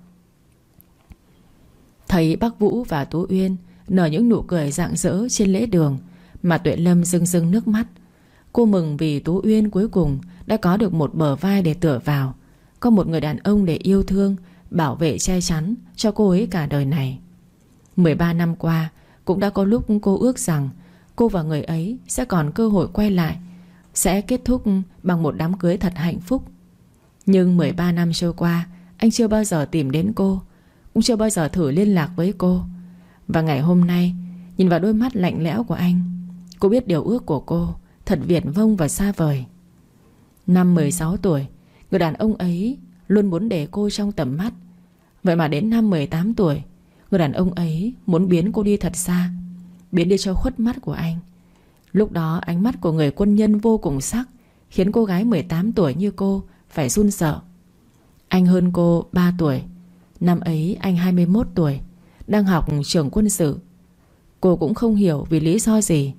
Thấy Bác Vũ và Tú Uyên Nở những nụ cười rạng rỡ trên lễ đường, Mà Tuệ Lâm rưng rưng nước mắt Cô mừng vì Tú Uyên cuối cùng Đã có được một bờ vai để tựa vào. Có một người đàn ông để yêu thương, Bảo vệ che chắn cho cô ấy cả đời này. 13 năm qua, Cũng đã có lúc cô ước rằng Cô và người ấy sẽ còn cơ hội quay lại, Sẽ kết thúc bằng một đám cưới thật hạnh phúc. Nhưng 13 năm trôi qua, Anh chưa bao giờ tìm đến cô, Cũng chưa bao giờ thử liên lạc với cô. Và ngày hôm nay, Nhìn vào đôi mắt lạnh lẽo của anh, Cô biết điều ước của cô. Thật viển vông và xa vời. Năm 16 tuổi, Người đàn ông ấy luôn muốn để cô trong tầm mắt. Vậy mà đến năm 18 tuổi, Người đàn ông ấy muốn biến cô đi thật xa, Biến đi cho khuất mắt của anh. Lúc đó, ánh mắt của người quân nhân vô cùng sắc, Khiến cô gái 18 tuổi như cô Phải run sợ. Anh hơn cô 3 tuổi. Năm ấy, anh 21 tuổi, Đang học trường quân sự. Cô cũng không hiểu vì lý do gì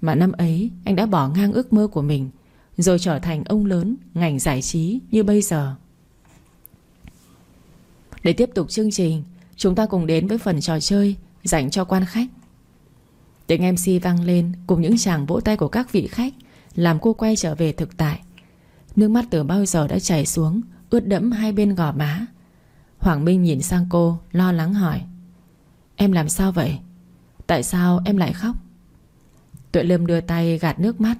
mà năm ấy, anh đã bỏ ngang ước mơ của mình, Rồi trở thành ông lớn, Ngành giải trí như bây giờ. Để tiếp tục chương trình, Chúng ta cùng đến với phần trò chơi Dành cho quan khách. Tiếng MC vang lên Cùng những chàng vỗ tay của các vị khách, Làm cô quay trở về thực tại. Nước mắt từ bao giờ đã chảy xuống, Ướt đẫm hai bên gò má. Hoàng Minh nhìn sang cô, Lo lắng hỏi, Em làm sao vậy? Tại sao em lại khóc? Tuệ Lâm đưa tay gạt nước mắt.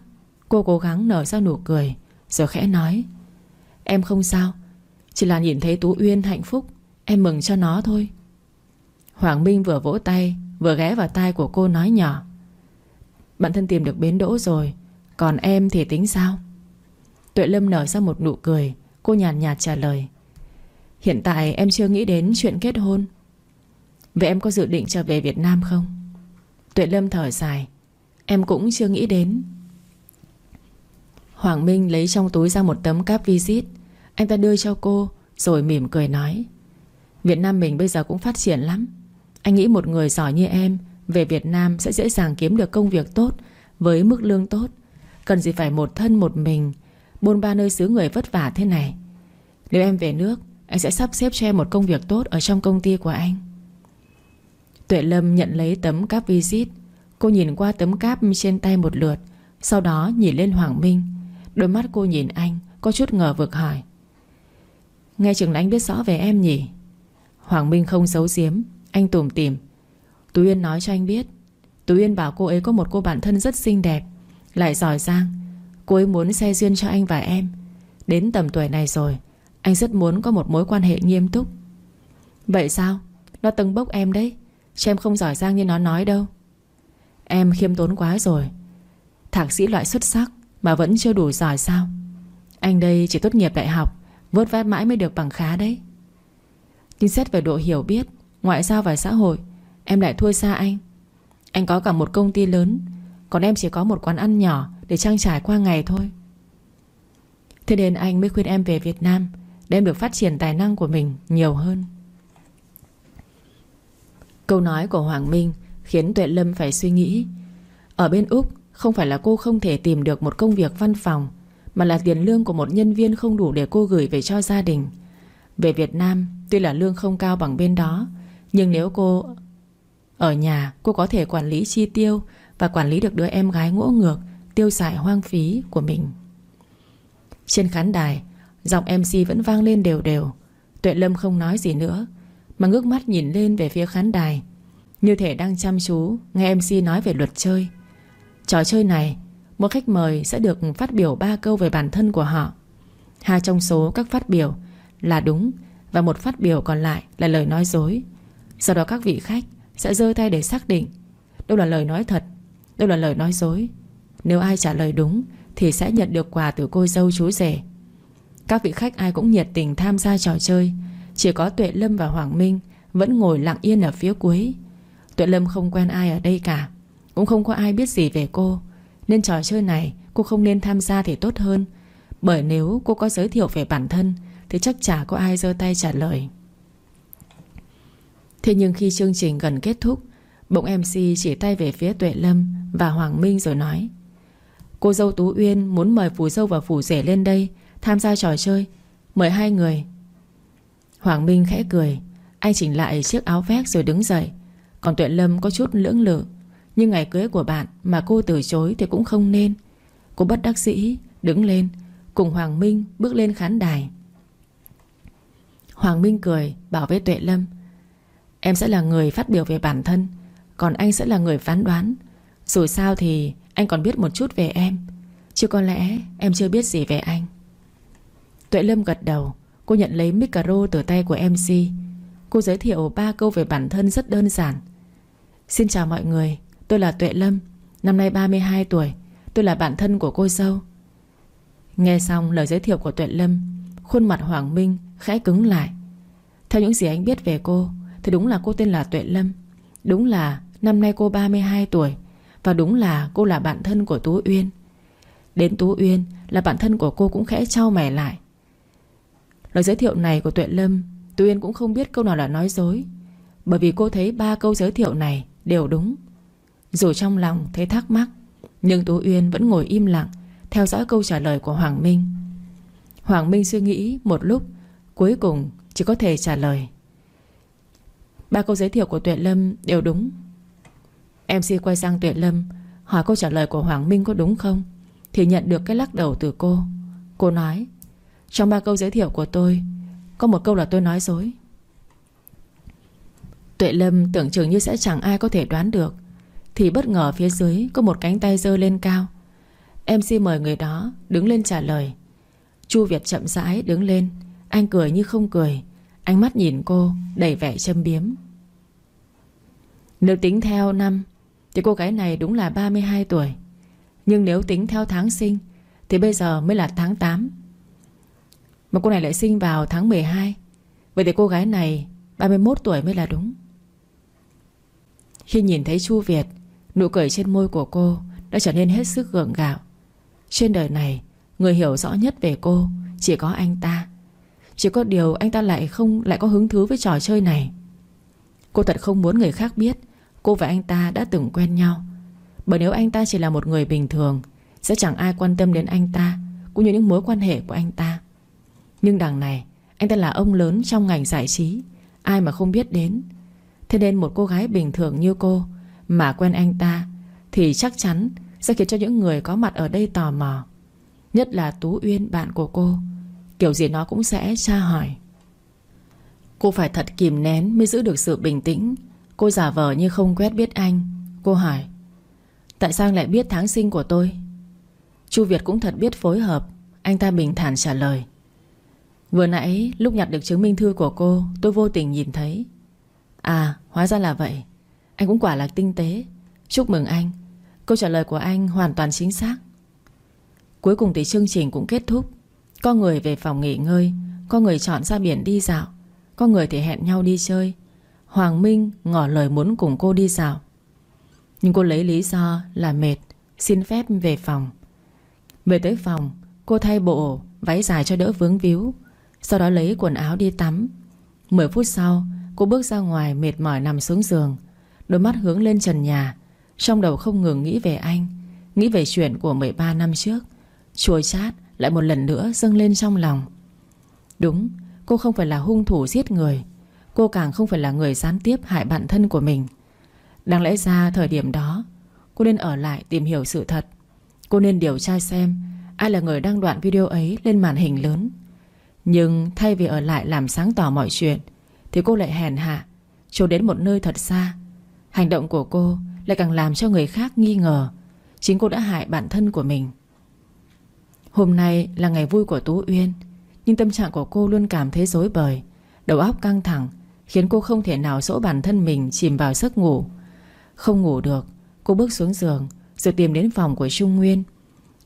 Cô cố gắng nở ra nụ cười Rồi khẽ nói Em không sao Chỉ là nhìn thấy Tú Uyên hạnh phúc Em mừng cho nó thôi. Hoàng Minh vừa vỗ tay Vừa ghé vào tai của cô nói nhỏ Bạn thân tìm được bến đỗ rồi Còn em thì tính sao? Tuệ Lâm nở ra một nụ cười Cô nhàn nhạt, nhạt trả lời Hiện tại em chưa nghĩ đến chuyện kết hôn. Vậy em có dự định trở về Việt Nam không? Tuệ Lâm thở dài Em cũng chưa nghĩ đến. Hoàng Minh lấy trong túi ra một tấm cáp visit. Anh ta đưa cho cô, Rồi mỉm cười nói, Việt Nam mình bây giờ cũng phát triển lắm. Anh nghĩ một người giỏi như em Về Việt Nam sẽ dễ dàng kiếm được công việc tốt Với mức lương tốt. Cần gì phải một thân một mình Bôn ba nơi xứ người vất vả thế này. Nếu em về nước, Anh sẽ sắp xếp cho em một công việc tốt Ở trong công ty của anh. Tuệ Lâm nhận lấy tấm cáp visit. Cô nhìn qua tấm cáp trên tay một lượt, Sau đó nhìn lên Hoàng Minh. Đôi mắt cô nhìn anh, Có chút ngờ vực hỏi. Nghe chừng là anh biết rõ về em nhỉ? Hoàng Minh không giấu giếm, Anh tủm tìm Tú Yên nói cho anh biết, Tú Yên bảo cô ấy có một cô bạn thân rất xinh đẹp. Lại giỏi giang, Cô ấy muốn xe duyên cho anh và em. Đến tầm tuổi này rồi, Anh rất muốn có một mối quan hệ nghiêm túc. Vậy sao? Nó từng bốc em đấy. Chứ em không giỏi giang như nó nói đâu. Em khiêm tốn quá rồi. Thạc sĩ loại xuất sắc Mà vẫn chưa đủ giỏi sao? Anh đây chỉ tốt nghiệp đại học, Vớt vát mãi mới được bằng khá đấy. Nhưng xét về độ hiểu biết, Ngoại giao và xã hội, Em lại thua xa anh. Anh có cả một công ty lớn, Còn em chỉ có một quán ăn nhỏ Để trang trải qua ngày thôi. Thế nên anh mới khuyên em về Việt Nam, Để em được phát triển tài năng của mình nhiều hơn. Câu nói của Hoàng Minh Khiến Tuệ Lâm phải suy nghĩ. Ở bên Úc, Không phải là cô không thể tìm được một công việc văn phòng, Mà là tiền lương của một nhân viên không đủ Để cô gửi về cho gia đình. Về Việt Nam, Tuy là lương không cao bằng bên đó, Nhưng nếu cô Ở nhà, cô có thể quản lý chi tiêu Và quản lý được đứa em gái ngỗ ngược, Tiêu xài hoang phí của mình. Trên khán đài, Giọng MC vẫn vang lên đều đều. Tuệ Lâm không nói gì nữa, Mà ngước mắt nhìn lên về phía khán đài như thể đang chăm chú, Nghe MC nói về luật chơi. Trò chơi này, Một khách mời sẽ được phát biểu ba câu về bản thân của họ. Hai trong số các phát biểu Là đúng Và một phát biểu còn lại là lời nói dối. Sau đó các vị khách Sẽ giơ tay để xác định Đâu là lời nói thật, Đâu là lời nói dối. Nếu ai trả lời đúng Thì sẽ nhận được quà từ cô dâu chú rể. Các vị khách ai cũng nhiệt tình tham gia trò chơi, Chỉ có Tuệ Lâm và Hoàng Minh Vẫn ngồi lặng yên ở phía cuối. Tuệ Lâm không quen ai ở đây cả, Cũng không có ai biết gì về cô. Nên trò chơi này cô không nên tham gia thì tốt hơn. Bởi nếu cô có giới thiệu về bản thân, Thì chắc chả có ai giơ tay trả lời. Thế nhưng khi chương trình gần kết thúc, Bỗng MC chỉ tay về phía Tuệ Lâm Và Hoàng Minh rồi nói, Cô dâu Tú Uyên muốn mời phù dâu và phù rể lên đây Tham gia trò chơi, Mời hai người. Hoàng Minh khẽ cười, Anh chỉnh lại chiếc áo vest rồi đứng dậy còn Tuệ Lâm có chút lưỡng lự. Nhưng ngày cưới của bạn mà cô từ chối thì cũng không nên. Cô bất đắc sĩ Đứng lên, Cùng Hoàng Minh bước lên khán đài. Hoàng Minh cười, bảo với Tuệ Lâm, Em sẽ là người phát biểu về bản thân, Còn anh sẽ là người phán đoán. Dù sao thì anh còn biết một chút về em, Chứ có lẽ em chưa biết gì về anh. Tuệ Lâm gật đầu, Cô nhận lấy micro từ tay của MC Cô giới thiệu ba câu về bản thân rất đơn giản. Xin chào mọi người, Tôi là Tuệ Lâm, Năm nay 32 tuổi, Tôi là bạn thân của cô dâu. Nghe xong lời giới thiệu của Tuệ Lâm, Khuôn mặt Hoàng Minh, khẽ cứng lại. Theo những gì anh biết về cô, Thì đúng là cô tên là Tuệ Lâm. Đúng là năm nay cô 32 tuổi, Và đúng là cô là bạn thân của Tú Uyên. Đến Tú Uyên Là bạn thân của cô cũng khẽ trao mẻ lại. Lời giới thiệu này của Tuệ Lâm, Tú Uyên cũng không biết câu nào là nói dối. Bởi vì cô thấy ba câu giới thiệu này Đều đúng. Dù trong lòng thấy thắc mắc, Nhưng Tú Uyên vẫn ngồi im lặng, Theo dõi câu trả lời của Hoàng Minh. Hoàng Minh suy nghĩ một lúc, Cuối cùng chỉ có thể trả lời. Ba câu giới thiệu của Tuệ Lâm đều đúng. MC quay sang Tuệ Lâm, Hỏi câu trả lời của Hoàng Minh có đúng không? Thì nhận được cái lắc đầu từ cô. Cô nói, Trong ba câu giới thiệu của tôi, có một câu là tôi nói dối. Tuệ Lâm tưởng chừng như sẽ chẳng ai có thể đoán được. Thì bất ngờ phía dưới Có một cánh tay giơ lên cao. MC mời người đó đứng lên trả lời. Chu Việt chậm rãi đứng lên. Anh cười như không cười. Ánh mắt nhìn cô đầy vẻ châm biếm. Nếu tính theo năm, Thì cô gái này đúng là 32 tuổi. Nhưng nếu tính theo tháng sinh, Thì bây giờ mới là tháng 8 mà cô này lại sinh vào tháng 12 Vậy thì cô gái này 31 tuổi mới là đúng. Khi nhìn thấy Chu Việt, Nụ cười trên môi của cô Đã trở nên hết sức gượng gạo. Trên đời này, Người hiểu rõ nhất về cô Chỉ có anh ta. Chỉ có điều anh ta lại không, lại có hứng thú với trò chơi này. Cô thật không muốn người khác biết Cô và anh ta đã từng quen nhau. Bởi nếu anh ta chỉ là một người bình thường, Sẽ chẳng ai quan tâm đến anh ta Cũng như những mối quan hệ của anh ta. Nhưng đằng này, Anh ta là ông lớn trong ngành giải trí, Ai mà không biết đến. Thế nên một cô gái bình thường như cô Mà quen anh ta Thì chắc chắn sẽ khiến cho những người có mặt ở đây tò mò. Nhất là Tú Uyên, bạn của cô. Kiểu gì nó cũng sẽ tra hỏi. Cô phải thật kìm nén Mới giữ được sự bình tĩnh. Cô giả vờ như không quét biết anh. Cô hỏi, Tại sao anh lại biết tháng sinh của tôi? Chu Việt cũng thật biết phối hợp. Anh ta bình thản trả lời, Vừa nãy lúc nhặt được chứng minh thư của cô, Tôi vô tình nhìn thấy. À hóa ra là vậy. Anh cũng quả là tinh tế. Chúc mừng anh. Câu trả lời của anh hoàn toàn chính xác. Cuối cùng thì chương trình cũng kết thúc. Có người về phòng nghỉ ngơi, Có người chọn ra biển đi dạo, Có người thì hẹn nhau đi chơi. Hoàng Minh ngỏ lời muốn cùng cô đi dạo. Nhưng cô lấy lý do là mệt, Xin phép về phòng. Về tới phòng, Cô thay bộ, váy dài cho đỡ vướng víu, Sau đó lấy quần áo đi tắm. 10 phút sau Cô bước ra ngoài mệt mỏi nằm xuống giường. Đôi mắt hướng lên trần nhà. Trong đầu không ngừng nghĩ về anh, Nghĩ về chuyện của 13 năm trước. Chùa chát lại một lần nữa dâng lên trong lòng. Đúng, Cô không phải là hung thủ giết người. Cô càng không phải là người gián tiếp hại bản thân của mình. Đáng lẽ ra thời điểm đó, Cô nên ở lại tìm hiểu sự thật. Cô nên điều tra xem Ai là người đăng đoạn video ấy lên màn hình lớn. Nhưng thay vì ở lại làm sáng tỏ mọi chuyện thì cô lại hèn hạ, Trốn đến một nơi thật xa. Hành động của cô lại càng làm cho người khác nghi ngờ, Chính cô đã hại bản thân của mình. Hôm nay là ngày vui của Tú Uyên, Nhưng tâm trạng của cô luôn cảm thấy rối bời, Đầu óc căng thẳng, Khiến cô không thể nào dỗ bản thân mình chìm vào giấc ngủ. Không ngủ được, Cô bước xuống giường, Rồi tìm đến phòng của Trung Nguyên.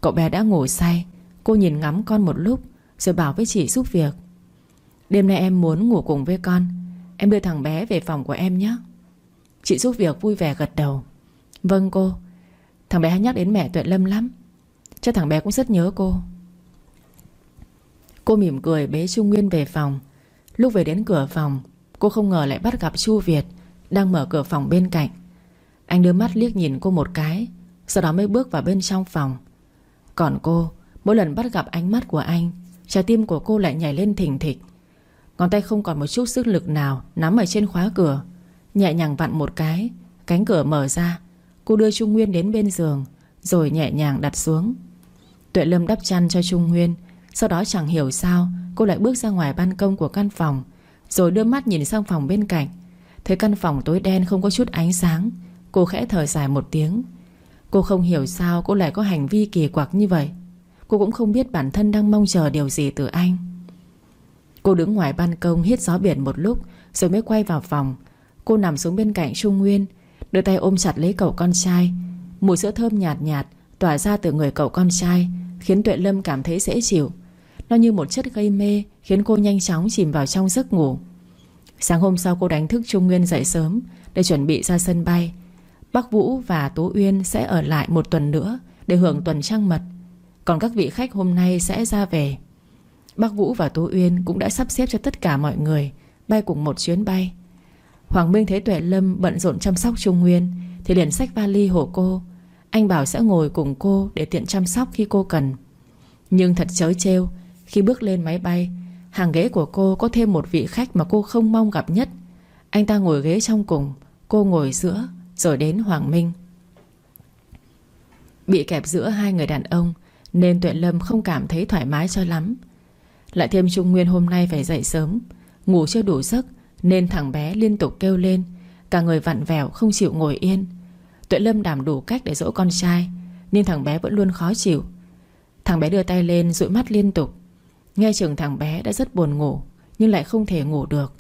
Cậu bé đã ngủ say, Cô nhìn ngắm con một lúc, Rồi bảo với chị giúp việc. Đêm nay em muốn ngủ cùng với con. Em đưa thằng bé về phòng của em nhé. Chị giúp việc vui vẻ gật đầu. Vâng cô. Thằng bé hay nhắc đến mẹ Tuệ Lâm lắm. Chắc thằng bé cũng rất nhớ cô. Cô mỉm cười bế Trung Nguyên về phòng. Lúc về đến cửa phòng, Cô không ngờ lại bắt gặp Chu Việt Đang mở cửa phòng bên cạnh. Anh đưa mắt liếc nhìn cô một cái, Sau đó mới bước vào bên trong phòng. Còn cô, Mỗi lần bắt gặp ánh mắt của anh, Trái tim của cô lại nhảy lên thình thịch. Ngón tay không còn một chút sức lực nào Nắm ở trên khóa cửa. Nhẹ nhàng vặn một cái, Cánh cửa mở ra. Cô đưa Trung Nguyên đến bên giường, Rồi nhẹ nhàng đặt xuống. Tuệ Lâm đắp chăn cho Trung Nguyên, Sau đó chẳng hiểu sao, Cô lại bước ra ngoài ban công của căn phòng, Rồi đưa mắt nhìn sang phòng bên cạnh. Thấy căn phòng tối đen không có chút ánh sáng, Cô khẽ thở dài một tiếng. Cô không hiểu sao cô lại có hành vi kỳ quặc như vậy. Cô cũng không biết bản thân đang mong chờ điều gì từ anh. Cô đứng ngoài ban công hít gió biển một lúc, Rồi mới quay vào phòng. Cô nằm xuống bên cạnh Trung Nguyên, Đưa tay ôm chặt lấy cậu con trai. Mùi sữa thơm nhạt nhạt Tỏa ra từ người cậu con trai, Khiến Tuệ Lâm cảm thấy dễ chịu. Nó như một chất gây mê, Khiến cô nhanh chóng chìm vào trong giấc ngủ. Sáng hôm sau, cô đánh thức Trung Nguyên dậy sớm Để chuẩn bị ra sân bay. Bắc Vũ và Tố Uyên sẽ ở lại một tuần nữa Để hưởng tuần trăng mật. Còn các vị khách hôm nay sẽ ra về. Bắc Vũ và Tố Uyên cũng đã sắp xếp cho tất cả mọi người Bay cùng một chuyến bay. Hoàng Minh thấy Tuệ Lâm bận rộn chăm sóc Trung Nguyên, Thì liền xách vali hộ cô. Anh bảo sẽ ngồi cùng cô Để tiện chăm sóc khi cô cần. Nhưng thật chớ trêu, Khi bước lên máy bay, Hàng ghế của cô có thêm một vị khách mà cô không mong gặp nhất. Anh ta ngồi ghế trong cùng, Cô ngồi giữa, Rồi đến Hoàng Minh. Bị kẹp giữa hai người đàn ông, Nên Tuệ Lâm không cảm thấy thoải mái cho lắm. Lại thêm Trung Nguyên hôm nay phải dậy sớm. Ngủ chưa đủ giấc, Nên thằng bé liên tục kêu lên. Cả người vặn vẹo, không chịu ngồi yên. Tuệ Lâm đảm đủ cách để dỗ con trai, Nhưng thằng bé vẫn luôn khó chịu. Thằng bé đưa tay lên, dụi mắt liên tục. Nghe chừng thằng bé đã rất buồn ngủ, Nhưng lại không thể ngủ được.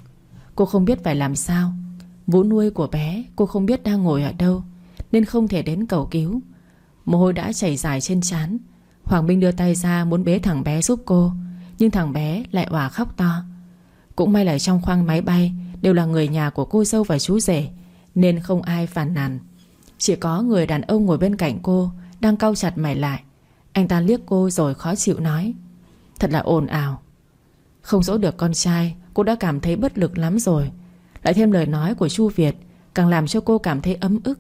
Cô không biết phải làm sao. Vú nuôi của bé, cô không biết đang ngồi ở đâu, Nên không thể đến cầu cứu. Mồ hôi đã chảy dài trên trán. Hoàng Minh đưa tay ra muốn bế thằng bé giúp cô. Nhưng thằng bé lại òa khóc to. Cũng may là trong khoang máy bay Đều là người nhà của cô dâu và chú rể, Nên không ai phản nàn. Chỉ có người đàn ông ngồi bên cạnh cô Đang cau chặt mày lại. Anh ta liếc cô rồi khó chịu nói, Thật là ồn ào. Không dỗ được con trai, Cô đã cảm thấy bất lực lắm rồi. Lại thêm lời nói của Chu Việt Càng làm cho cô cảm thấy ấm ức.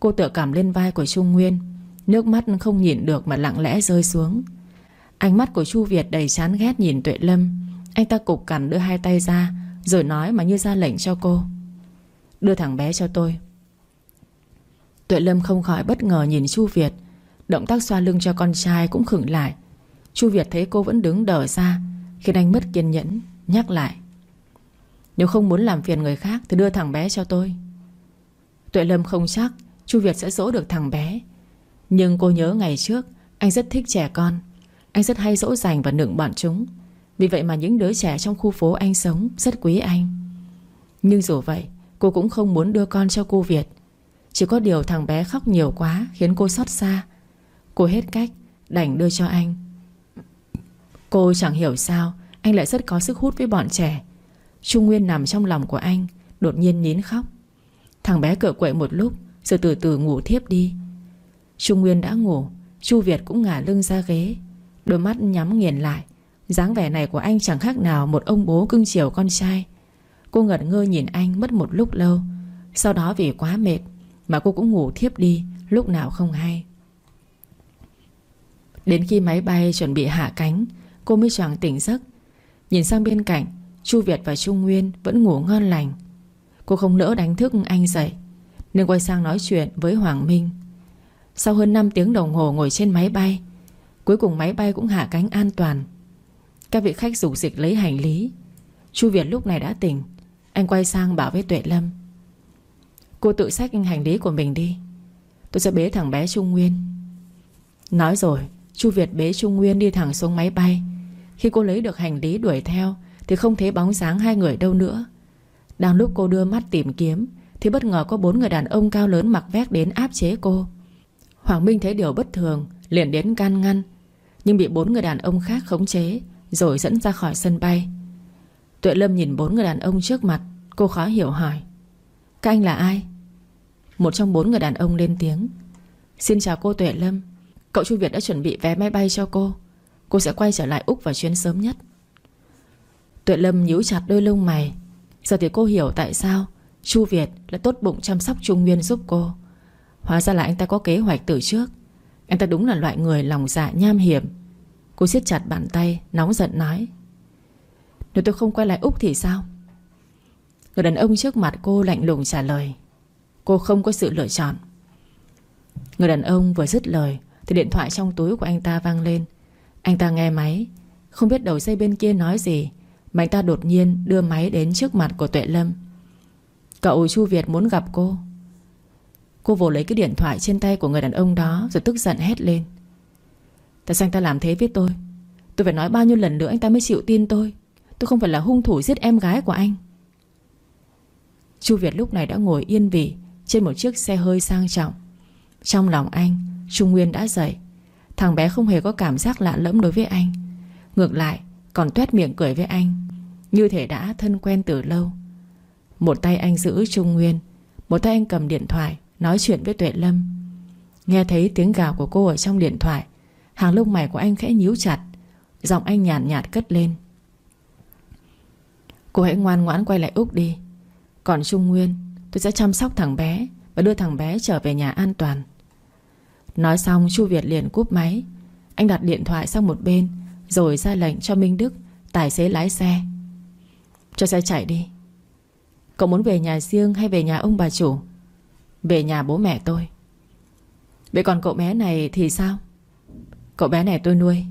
Cô tựa cảm lên vai của Trung Nguyên, Nước mắt không nhìn được mà lặng lẽ rơi xuống. Ánh mắt của Chu Việt đầy chán ghét nhìn Tuệ Lâm. Anh ta cục cằn đưa hai tay ra, Rồi nói mà như ra lệnh cho cô. Đưa thằng bé cho tôi. Tuệ Lâm không khỏi bất ngờ nhìn Chu Việt. Động tác xoa lưng cho con trai cũng khựng lại. Chu Việt thấy cô vẫn đứng đờ ra, Khiến anh mất kiên nhẫn, Nhắc lại. Nếu không muốn làm phiền người khác Thì đưa thằng bé cho tôi. Tuệ Lâm không chắc Chu Việt sẽ dỗ được thằng bé. Nhưng cô nhớ ngày trước, Anh rất thích trẻ con. Anh rất hay dỗ dành và nựng bọn chúng. Vì vậy mà những đứa trẻ trong khu phố anh sống Rất quý anh. Nhưng dù vậy, Cô cũng không muốn đưa con cho cô Việt. Chỉ có điều thằng bé khóc nhiều quá Khiến cô xót xa. Cô hết cách đành đưa cho anh. Cô chẳng hiểu sao Anh lại rất có sức hút với bọn trẻ. Trung Nguyên nằm trong lòng của anh, Đột nhiên nín khóc. Thằng bé cựa quậy một lúc Rồi từ từ ngủ thiếp đi. Trung Nguyên đã ngủ, Chu Việt cũng ngả lưng ra ghế. Đôi mắt nhắm nghiền lại. Dáng vẻ này của anh chẳng khác nào một ông bố cưng chiều con trai. Cô ngẩn ngơ nhìn anh mất một lúc lâu. Sau đó vì quá mệt Mà cô cũng ngủ thiếp đi, Lúc nào không hay. Đến khi máy bay chuẩn bị hạ cánh, Cô mới choàng tỉnh giấc. Nhìn sang bên cạnh, Chu Việt và Trung Nguyên vẫn ngủ ngon lành. Cô không nỡ đánh thức anh dậy, Nên quay sang nói chuyện với Hoàng Minh. Sau hơn 5 tiếng đồng hồ ngồi trên máy bay Cuối cùng máy bay cũng hạ cánh an toàn. Các vị khách rủ dịch lấy hành lý. Chu Việt lúc này đã tỉnh. Anh quay sang bảo với Tuệ Lâm. Cô tự xách hành lý của mình đi. Tôi sẽ bế thằng bé Trung Nguyên. Nói rồi, Chu Việt bế Trung Nguyên đi thẳng xuống máy bay. Khi cô lấy được hành lý đuổi theo, Thì không thấy bóng dáng hai người đâu nữa. Đang lúc cô đưa mắt tìm kiếm, Thì bất ngờ có bốn người đàn ông cao lớn mặc vét đến áp chế cô. Hoàng Minh thấy điều bất thường, Liền đến can ngăn. Nhưng bị bốn người đàn ông khác khống chế, Rồi dẫn ra khỏi sân bay. Tuệ Lâm nhìn bốn người đàn ông trước mặt, Cô khó hiểu hỏi, Các anh là ai? Một trong bốn người đàn ông lên tiếng, Xin chào cô Tuệ Lâm, Cậu Chu Việt đã chuẩn bị vé máy bay cho cô Cô sẽ quay trở lại Úc vào chuyến sớm nhất. Tuệ Lâm nhíu chặt đôi lông mày, Giờ thì cô hiểu tại sao Chu Việt lại tốt bụng chăm sóc Trung Nguyên giúp cô. Hóa ra là anh ta có kế hoạch từ trước. Anh ta đúng là loại người lòng dạ nham hiểm. Cô siết chặt bàn tay, Nóng giận nói. Nếu tôi không quay lại Úc thì sao? Người đàn ông trước mặt cô lạnh lùng trả lời. Cô không có sự lựa chọn. Người đàn ông vừa dứt lời, thì điện thoại trong túi của anh ta vang lên. Anh ta nghe máy, Không biết đầu dây bên kia nói gì, Mà anh ta đột nhiên đưa máy đến trước mặt của Tuệ Lâm. Cậu Chu Việt muốn gặp cô. Cô vồ lấy cái điện thoại trên tay của người đàn ông đó Rồi tức giận hét lên. Tại sao anh ta làm thế với tôi? Tôi phải nói bao nhiêu lần nữa anh ta mới chịu tin tôi? Tôi không phải là hung thủ giết em gái của anh. Chu Việt lúc này đã ngồi yên vị Trên một chiếc xe hơi sang trọng. Trong lòng anh Trung Nguyên đã dậy. Thằng bé không hề có cảm giác lạ lẫm đối với anh. Ngược lại, còn tuét miệng cười với anh. Như thể đã thân quen từ lâu. Một tay anh giữ Trung Nguyên, Một tay anh cầm điện thoại. Nói chuyện với Tuệ Lâm. Nghe thấy tiếng gào của cô ở trong điện thoại Hàng lông mày của anh khẽ nhíu chặt Giọng anh nhàn nhạt, nhạt cất lên. Cô hãy ngoan ngoãn quay lại Úc đi. Còn Trung Nguyên Tôi sẽ chăm sóc thằng bé Và đưa thằng bé trở về nhà an toàn. Nói xong Chu Việt liền cúp máy. Anh đặt điện thoại sang một bên Rồi ra lệnh cho Minh Đức Tài xế lái xe. Cho xe chạy đi. Cậu muốn về nhà riêng hay về nhà ông bà chủ? Về nhà bố mẹ tôi. Vậy còn cậu bé này thì sao? Cậu bé này tôi nuôi.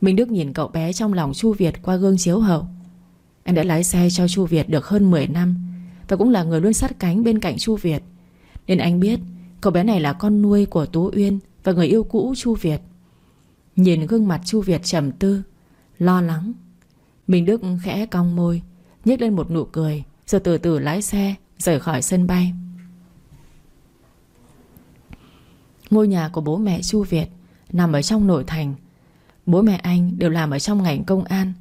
Minh Đức nhìn cậu bé trong lòng Chu Việt qua gương chiếu hậu. Anh đã lái xe cho Chu Việt được hơn 10 năm Và cũng là người luôn sát cánh bên cạnh Chu Việt. Nên anh biết Cậu bé này là con nuôi của Tú Uyên Và người yêu cũ Chu Việt. Nhìn gương mặt Chu Việt trầm tư, Lo lắng, Minh Đức khẽ cong môi, nhếch lên một nụ cười, Rồi từ từ lái xe Rời khỏi sân bay. Ngôi nhà của bố mẹ Chu Việt Nằm ở trong nội thành. Bố mẹ anh đều làm ở trong ngành công an.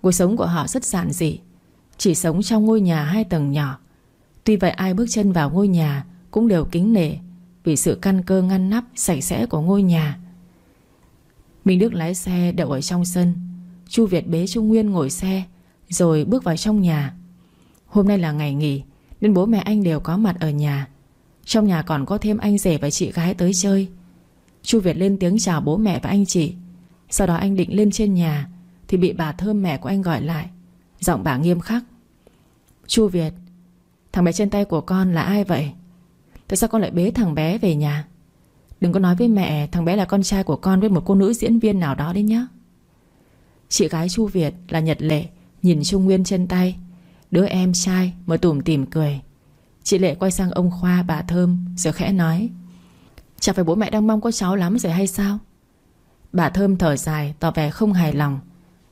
Cuộc sống của họ rất giản dị, Chỉ sống trong ngôi nhà hai tầng nhỏ. Tuy vậy ai bước chân vào ngôi nhà Cũng đều kính nể vì sự căn cơ ngăn nắp, sạch sẽ của ngôi nhà. Minh Đức lái xe đậu ở trong sân. Chu Việt bế Trung Nguyên ngồi xe, Rồi bước vào trong nhà. Hôm nay là ngày nghỉ, Nên bố mẹ anh đều có mặt ở nhà. Trong nhà còn có thêm anh rể và chị gái tới chơi. Chu Việt lên tiếng chào bố mẹ và anh chị. Sau đó anh định lên trên nhà, Thì bị bà Thơm mẹ của anh gọi lại. Giọng bà nghiêm khắc. Chu Việt, Thằng bé trên tay của con là ai vậy? Tại sao con lại bế thằng bé về nhà? Đừng có nói với mẹ Thằng bé là con trai của con với một cô nữ diễn viên nào đó đấy nhá. Chị gái Chu Việt là Nhật Lệ, Nhìn Trung Nguyên trên tay. Đứa em trai, mở tủm tìm cười. Chị Lệ quay sang ông Khoa bà Thơm, Rồi khẽ nói Chẳng phải bố mẹ đang mong có cháu lắm rồi hay sao? Bà Thơm thở dài, Tỏ vẻ không hài lòng.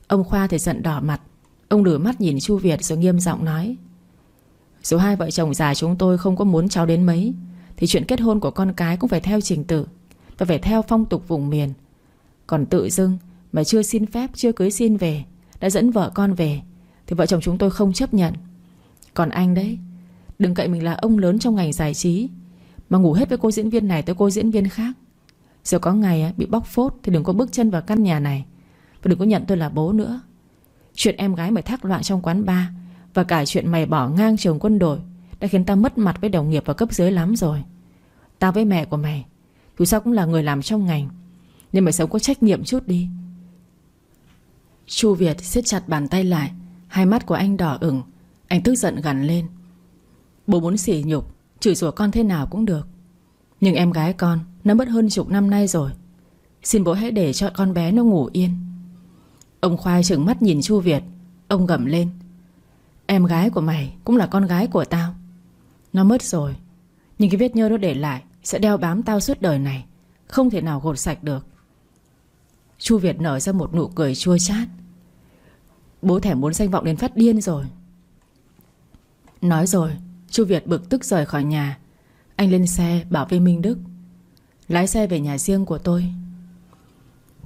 Ông Khoa thì giận đỏ mặt, Ông lửa mắt nhìn Chu Việt rồi nghiêm giọng nói, Dù hai vợ chồng già chúng tôi không có muốn cháu đến mấy, Thì chuyện kết hôn của con cái cũng phải theo trình tự Và phải theo phong tục vùng miền. Còn tự dưng Mà chưa xin phép, chưa cưới xin về, Đã dẫn vợ con về, Thì vợ chồng chúng tôi không chấp nhận. Còn anh đấy Đừng cậy mình là ông lớn trong ngành giải trí. Mà ngủ hết với cô diễn viên này tới cô diễn viên khác. Giờ có ngày à, bị bóc phốt Thì đừng có bước chân vào căn nhà này. Và đừng có nhận tôi là bố nữa. Chuyện em gái mày thác loạn trong quán bar Và cả chuyện mày bỏ ngang trường quân đội Đã khiến tao mất mặt với đồng nghiệp và cấp dưới lắm rồi. Tao với mẹ của mày, Dù sao cũng là người làm trong ngành nên mày sống có trách nhiệm chút đi. Chu Việt siết chặt bàn tay lại, Hai mắt của anh đỏ ửng, Anh tức giận gằn lên. Bố muốn sỉ nhục, Chửi rủa con thế nào cũng được. Nhưng em gái con, Nó mất hơn chục năm nay rồi. Xin bố hãy để cho con bé nó ngủ yên. Ông Khoai trừng mắt nhìn Chu Việt. Ông gầm lên. Em gái của mày cũng là con gái của tao. Nó mất rồi. Nhưng cái vết nhơ nó để lại Sẽ đeo bám tao suốt đời này. Không thể nào gột sạch được. Chu Việt nở ra một nụ cười chua chát. Bố thèm muốn danh vọng đến phát điên rồi. Nói rồi Chu Việt bực tức rời khỏi nhà. Anh lên xe bảo với Minh Đức, Lái xe về nhà riêng của tôi.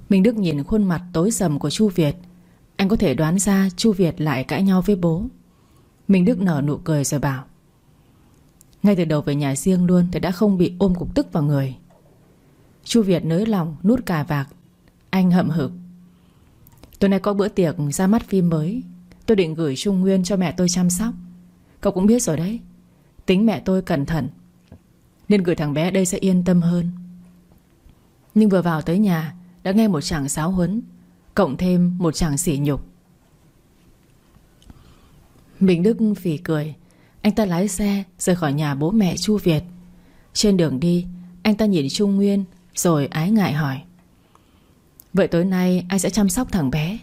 Minh Đức nhìn khuôn mặt tối sầm của Chu Việt. Anh có thể đoán ra Chu Việt lại cãi nhau với bố. Minh Đức nở nụ cười rồi bảo, Ngay từ đầu về nhà riêng luôn Thì đã không bị ôm cục tức vào người. Chu Việt nới lòng nút cà vạc Anh hậm hực, Tối nay có bữa tiệc ra mắt phim mới. Tôi định gửi Trung Nguyên cho mẹ tôi chăm sóc. Cậu cũng biết rồi đấy. Tính mẹ tôi cẩn thận, Nên gửi thằng bé đây sẽ yên tâm hơn. Nhưng vừa vào tới nhà, Đã nghe một chàng sáo huấn, Cộng thêm một chàng sỉ nhục. Bình Đức phỉ cười, Anh ta lái xe rời khỏi nhà bố mẹ Chu Việt. Trên đường đi, Anh ta nhìn Trung Nguyên Rồi ái ngại hỏi, Vậy tối nay ai sẽ chăm sóc thằng bé?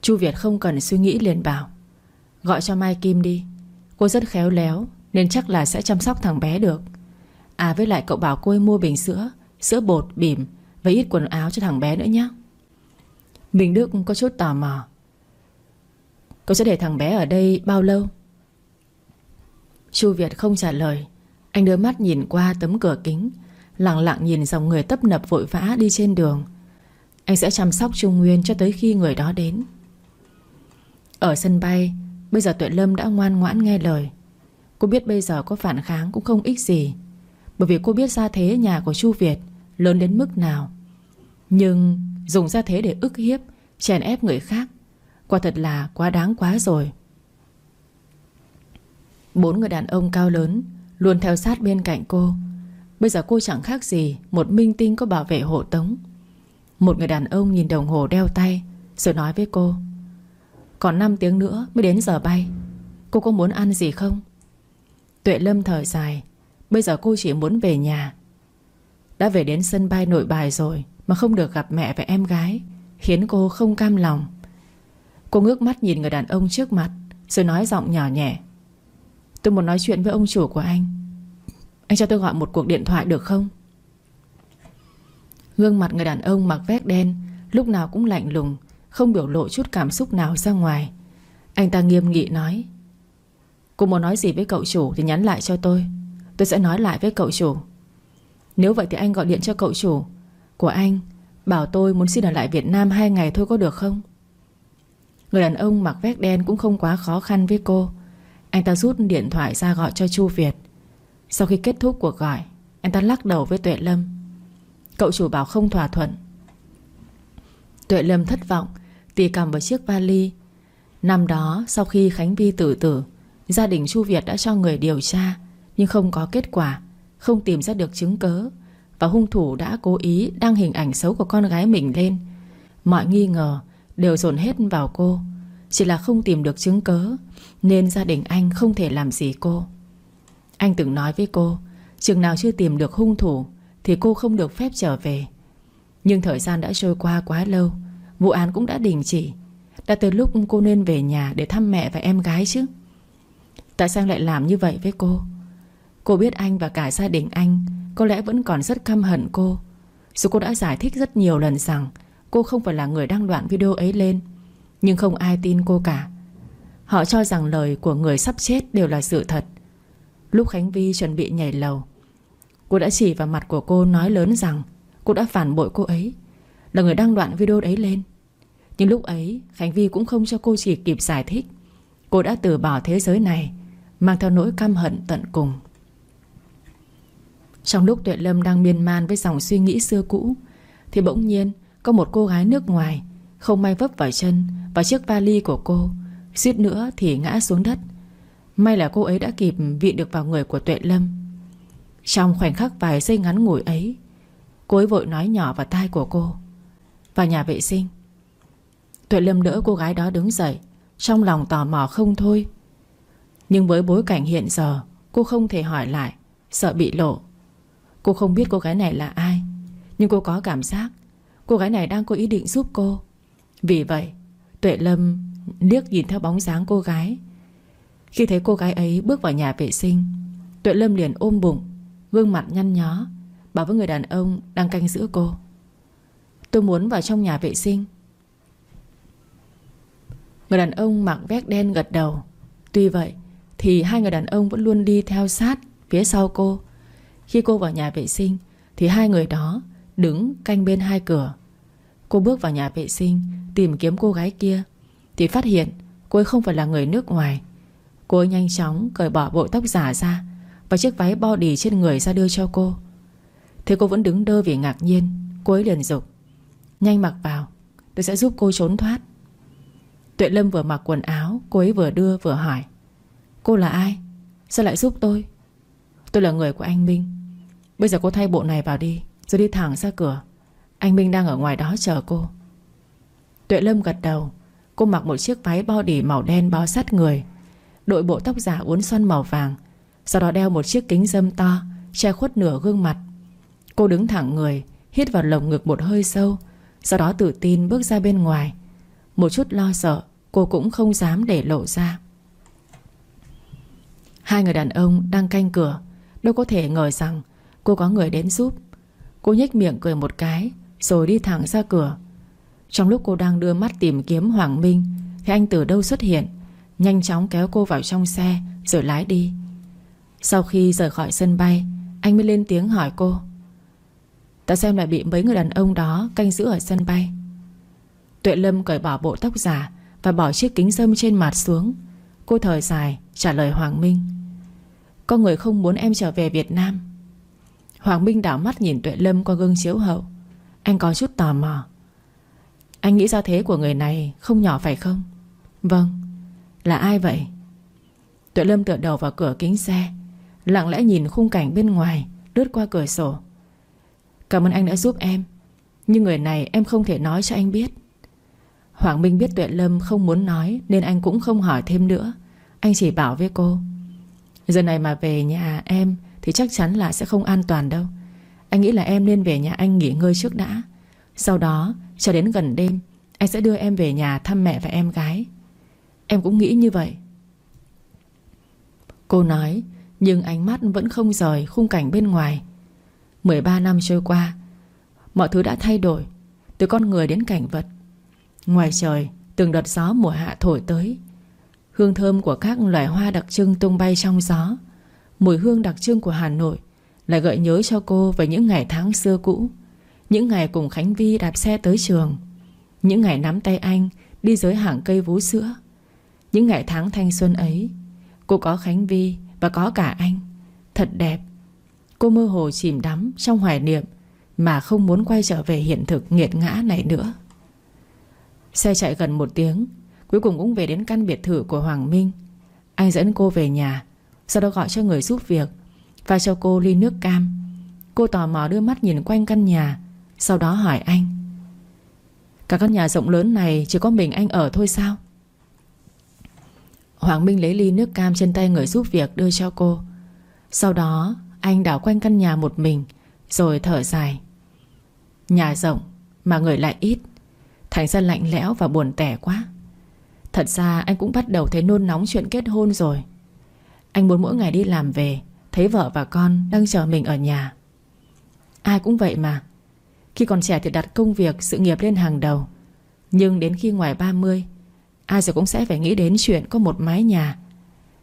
Chu Việt không cần suy nghĩ liền bảo, Gọi cho Mai Kim đi, Cô rất khéo léo nên chắc là sẽ chăm sóc thằng bé được. À với lại cậu bảo cô ấy mua bình sữa Sữa bột, bìm Và ít quần áo cho thằng bé nữa nhé Bình Đức có chút tò mò. Cậu sẽ để thằng bé ở đây bao lâu? Chu Việt không trả lời. Anh đưa mắt nhìn qua tấm cửa kính Lặng lặng nhìn dòng người tấp nập vội vã đi trên đường. Anh sẽ chăm sóc Trung Nguyên cho tới khi người đó đến. Ở sân bay Bây giờ Tuệ Lâm đã ngoan ngoãn nghe lời. Cô biết bây giờ có phản kháng cũng không ích gì. Bởi vì cô biết ra thế nhà của Chu Việt Lớn đến mức nào. Nhưng dùng ra thế để ức hiếp, Chèn ép người khác, Quả thật là quá đáng quá rồi. Bốn người đàn ông cao lớn Luôn theo sát bên cạnh cô. Bây giờ cô chẳng khác gì Một minh tinh có bảo vệ hộ tống. Một người đàn ông nhìn đồng hồ đeo tay, Rồi nói với cô, Còn 5 tiếng nữa mới đến giờ bay. Cô có muốn ăn gì không? Tuệ Lâm thở dài. Bây giờ cô chỉ muốn về nhà. Đã về đến sân bay nội bài rồi, Mà không được gặp mẹ và em gái, Khiến cô không cam lòng. Cô ngước mắt nhìn người đàn ông trước mặt, Rồi nói giọng nhỏ nhẹ. Tôi muốn nói chuyện với ông chủ của anh. Anh cho tôi gọi một cuộc điện thoại được không? Gương mặt người đàn ông mặc vest đen Lúc nào cũng lạnh lùng, Không biểu lộ chút cảm xúc nào ra ngoài. Anh ta nghiêm nghị nói Cô muốn nói gì với cậu chủ Thì nhắn lại cho tôi. Tôi sẽ nói lại với cậu chủ. Nếu vậy thì anh gọi điện cho cậu chủ. Của anh, Bảo tôi muốn xin ở lại Việt Nam hai ngày thôi có được không? Người đàn ông mặc vest đen cũng không quá khó khăn với cô. Anh ta rút điện thoại ra gọi cho Chu Việt. Sau khi kết thúc cuộc gọi, Anh ta lắc đầu với Tuệ Lâm. Cậu chủ bảo không thỏa thuận. Tuệ Lâm thất vọng, Tì cầm vào chiếc vali. Năm đó, sau khi Khánh Vi tử tử Gia đình Chu Việt đã cho người điều tra, Nhưng không có kết quả, Không tìm ra được chứng cớ Và hung thủ đã cố ý đăng hình ảnh xấu của con gái mình lên. Mọi nghi ngờ Đều dồn hết vào cô. Chỉ là không tìm được chứng cớ Nên gia đình anh không thể làm gì cô. Anh từng nói với cô, Chừng nào chưa tìm được hung thủ, Thì cô không được phép trở về. Nhưng thời gian đã trôi qua quá lâu, Vụ án cũng đã đình chỉ. Đã tới lúc cô nên về nhà Để thăm mẹ và em gái chứ. Tại sao lại làm như vậy với cô? Cô biết anh và cả gia đình anh Có lẽ vẫn còn rất căm hận cô. Dù cô đã giải thích rất nhiều lần rằng Cô không phải là người đăng đoạn video ấy lên, Nhưng không ai tin cô cả. Họ cho rằng lời của người sắp chết đều là sự thật. Lúc Khánh Vi chuẩn bị nhảy lầu, Cô đã chỉ vào mặt của cô nói lớn rằng Cô đã phản bội cô ấy, Là người đăng đoạn video ấy lên. Nhưng lúc ấy, Khánh Vi cũng không cho cô chỉ kịp giải thích. Cô đã từ bỏ thế giới này Mang theo nỗi căm hận tận cùng. Trong lúc Tuệ Lâm đang miên man Với dòng suy nghĩ xưa cũ, Thì bỗng nhiên có một cô gái nước ngoài Không may vấp vào chân và chiếc vali của cô Suýt nữa thì ngã xuống đất. May là cô ấy đã kịp viện được vào người của Tuệ Lâm. Trong khoảnh khắc vài giây ngắn ngủi ấy, Cô ấy vội nói nhỏ vào tai của cô, Vào nhà vệ sinh. Tuệ Lâm đỡ cô gái đó đứng dậy, Trong lòng tò mò không thôi. Nhưng với bối cảnh hiện giờ, Cô không thể hỏi lại, Sợ bị lộ. Cô không biết cô gái này là ai, Nhưng cô có cảm giác Cô gái này đang có ý định giúp cô. Vì vậy, Tuệ Lâm liếc nhìn theo bóng dáng cô gái. Khi thấy cô gái ấy bước vào nhà vệ sinh, Tuệ Lâm liền ôm bụng, Gương mặt nhăn nhó, Bảo với người đàn ông đang canh giữ cô. Tôi muốn vào trong nhà vệ sinh. Người đàn ông mặc vest đen gật đầu. Tuy vậy thì hai người đàn ông vẫn luôn đi theo sát Phía sau cô. Khi cô vào nhà vệ sinh, Thì hai người đó đứng canh bên hai cửa. Cô bước vào nhà vệ sinh, Tìm kiếm cô gái kia, Thì phát hiện cô ấy không phải là người nước ngoài. Cô ấy nhanh chóng cởi bỏ bộ tóc giả ra Và chiếc váy body trên người ra đưa cho cô. Thế cô vẫn đứng đơ vì ngạc nhiên, Cô ấy liền dục, Nhanh mặc vào, Tôi sẽ giúp cô trốn thoát. Tuệ Lâm vừa mặc quần áo, Cô ấy vừa đưa vừa hỏi Cô là ai? Sao lại giúp tôi? Tôi là người của anh Minh. Bây giờ cô thay bộ này vào đi, Rồi đi thẳng ra cửa. Anh Minh đang ở ngoài đó chờ cô. Tuệ Lâm gật đầu. Cô mặc một chiếc váy body màu đen bó sát người. Đội bộ tóc giả uốn xoăn màu vàng. Sau đó đeo một chiếc kính dâm to, Che khuất nửa gương mặt. Cô đứng thẳng người, Hít vào lồng ngực một hơi sâu, Sau đó tự tin bước ra bên ngoài. Một chút lo sợ, Cô cũng không dám để lộ ra. Hai người đàn ông đang canh cửa, Đâu có thể ngờ rằng Cô có người đến giúp. Cô nhếch miệng cười một cái, Rồi đi thẳng ra cửa. Trong lúc cô đang đưa mắt tìm kiếm Hoàng Minh, Thì anh từ đâu xuất hiện, Nhanh chóng kéo cô vào trong xe, Rồi lái đi. Sau khi rời khỏi sân bay, Anh mới lên tiếng hỏi cô, Ta xem lại bị mấy người đàn ông đó Canh giữ ở sân bay. Tuệ Lâm cởi bỏ bộ tóc giả Và bỏ chiếc kính dâm trên mặt xuống. Cô thời dài, trả lời Hoàng Minh có người không muốn em trở về Việt Nam. Hoàng Minh đảo mắt nhìn Tuệ Lâm qua gương chiếu hậu. Anh có chút tò mò. Anh nghĩ ra thế của người này Không nhỏ phải không? Vâng. Là ai vậy? Tuệ Lâm tựa đầu vào cửa kính xe, Lặng lẽ nhìn khung cảnh bên ngoài, Lướt qua cửa sổ. Cảm ơn anh đã giúp em, Nhưng người này em không thể nói cho anh biết. Hoàng Minh biết Tuệ Lâm không muốn nói Nên anh cũng không hỏi thêm nữa. Anh chỉ bảo với cô Giờ này mà về nhà em Thì chắc chắn là sẽ không an toàn đâu. Anh nghĩ là em nên về nhà anh nghỉ ngơi trước đã. Sau đó, cho đến gần đêm, Anh sẽ đưa em về nhà thăm mẹ và em gái. Em cũng nghĩ như vậy. Cô nói, Nhưng ánh mắt vẫn không rời khung cảnh bên ngoài. 13 năm trôi qua, Mọi thứ đã thay đổi, Từ con người đến cảnh vật. Ngoài trời, từng đợt gió mùa hạ thổi tới. Hương thơm của các loài hoa đặc trưng tung bay trong gió. Mùi hương đặc trưng của Hà Nội Lại gợi nhớ cho cô về những ngày tháng xưa cũ. Những ngày cùng Khánh Vi đạp xe tới trường. Những ngày nắm tay anh Đi dưới hàng cây vú sữa. Những ngày tháng thanh xuân ấy, Cô có Khánh Vi và có cả anh. Thật đẹp. Cô mơ hồ chìm đắm trong hoài niệm Mà không muốn quay trở về hiện thực nghiệt ngã này nữa. Xe chạy gần một tiếng Cuối cùng cũng về đến căn biệt thự của Hoàng Minh. Anh dẫn cô về nhà, Sau đó gọi cho người giúp việc Và cho cô ly nước cam. Cô tò mò đưa mắt nhìn quanh căn nhà, Sau đó hỏi anh, Cả căn nhà rộng lớn này Chỉ có mình anh ở thôi sao? Hoàng Minh lấy ly nước cam trên tay người giúp việc đưa cho cô. Sau đó, anh đảo quanh căn nhà một mình, Rồi thở dài. Nhà rộng mà người lại ít, Thành ra lạnh lẽo và buồn tẻ quá. Thật ra anh cũng bắt đầu thấy nôn nóng chuyện kết hôn rồi. Anh muốn mỗi ngày đi làm về Thấy vợ và con đang chờ mình ở nhà. Ai cũng vậy mà. Khi còn trẻ thì đặt công việc, sự nghiệp lên hàng đầu. Nhưng đến khi ngoài 30 Ai rồi cũng sẽ phải nghĩ đến chuyện có một mái nhà.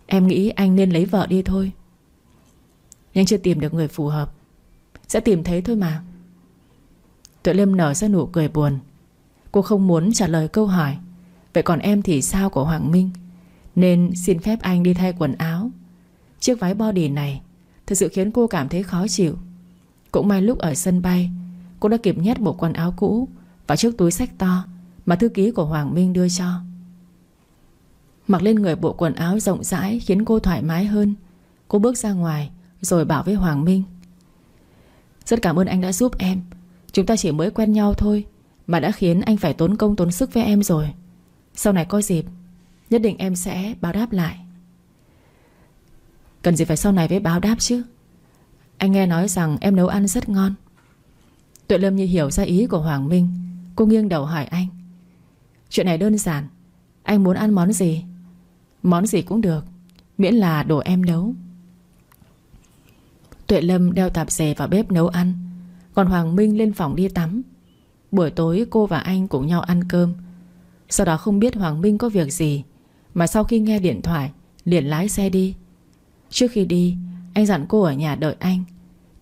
Em nghĩ anh nên lấy vợ đi thôi. Nhưng chưa tìm được người phù hợp. Sẽ tìm thấy thôi mà. Tuệ Lâm nở ra nụ cười buồn. Cô không muốn trả lời câu hỏi. Vậy còn em thì sao của Hoàng Minh? Nên xin phép anh đi thay quần áo. Chiếc váy body này Thực sự khiến cô cảm thấy khó chịu. Cũng may lúc ở sân bay, Cô đã kịp nhét bộ quần áo cũ Vào chiếc túi sách to Mà thư ký của Hoàng Minh đưa cho. Mặc lên người bộ quần áo rộng rãi Khiến cô thoải mái hơn, Cô bước ra ngoài Rồi bảo với Hoàng Minh. Rất cảm ơn anh đã giúp em. Chúng ta chỉ mới quen nhau thôi Mà đã khiến anh phải tốn công tốn sức với em rồi. Sau này có dịp, Nhất định em sẽ báo đáp lại. Cần gì phải sau này với báo đáp chứ? Anh nghe nói rằng em nấu ăn rất ngon. Tuệ Lâm như hiểu ra ý của Hoàng Minh, Cô nghiêng đầu hỏi anh. Chuyện này đơn giản, Anh muốn ăn món gì? Món gì cũng được, Miễn là đồ em nấu. Tuệ Lâm đeo tạp dề vào bếp nấu ăn, Còn Hoàng Minh lên phòng đi tắm. Buổi tối cô và anh cùng nhau ăn cơm sau đó không biết Hoàng Minh có việc gì, Mà sau khi nghe điện thoại, Liền lái xe đi. Trước khi đi, Anh dặn cô ở nhà đợi anh.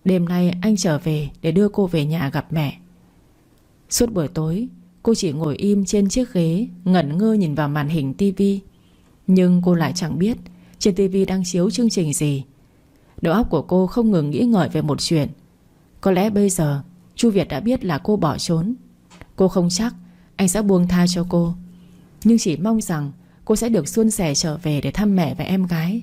Đêm nay anh trở về để đưa cô về nhà gặp mẹ. Suốt buổi tối, Cô chỉ ngồi im trên chiếc ghế, Ngẩn ngơ nhìn vào màn hình tivi Nhưng cô lại chẳng biết Trên tivi đang chiếu chương trình gì. Đầu óc của cô không ngừng nghĩ ngợi về một chuyện. Có lẽ bây giờ, Chu Việt đã biết là cô bỏ trốn. Cô không chắc anh sẽ buông tha cho cô. Nhưng chỉ mong rằng Cô sẽ được xuân sẻ trở về để thăm mẹ và em gái.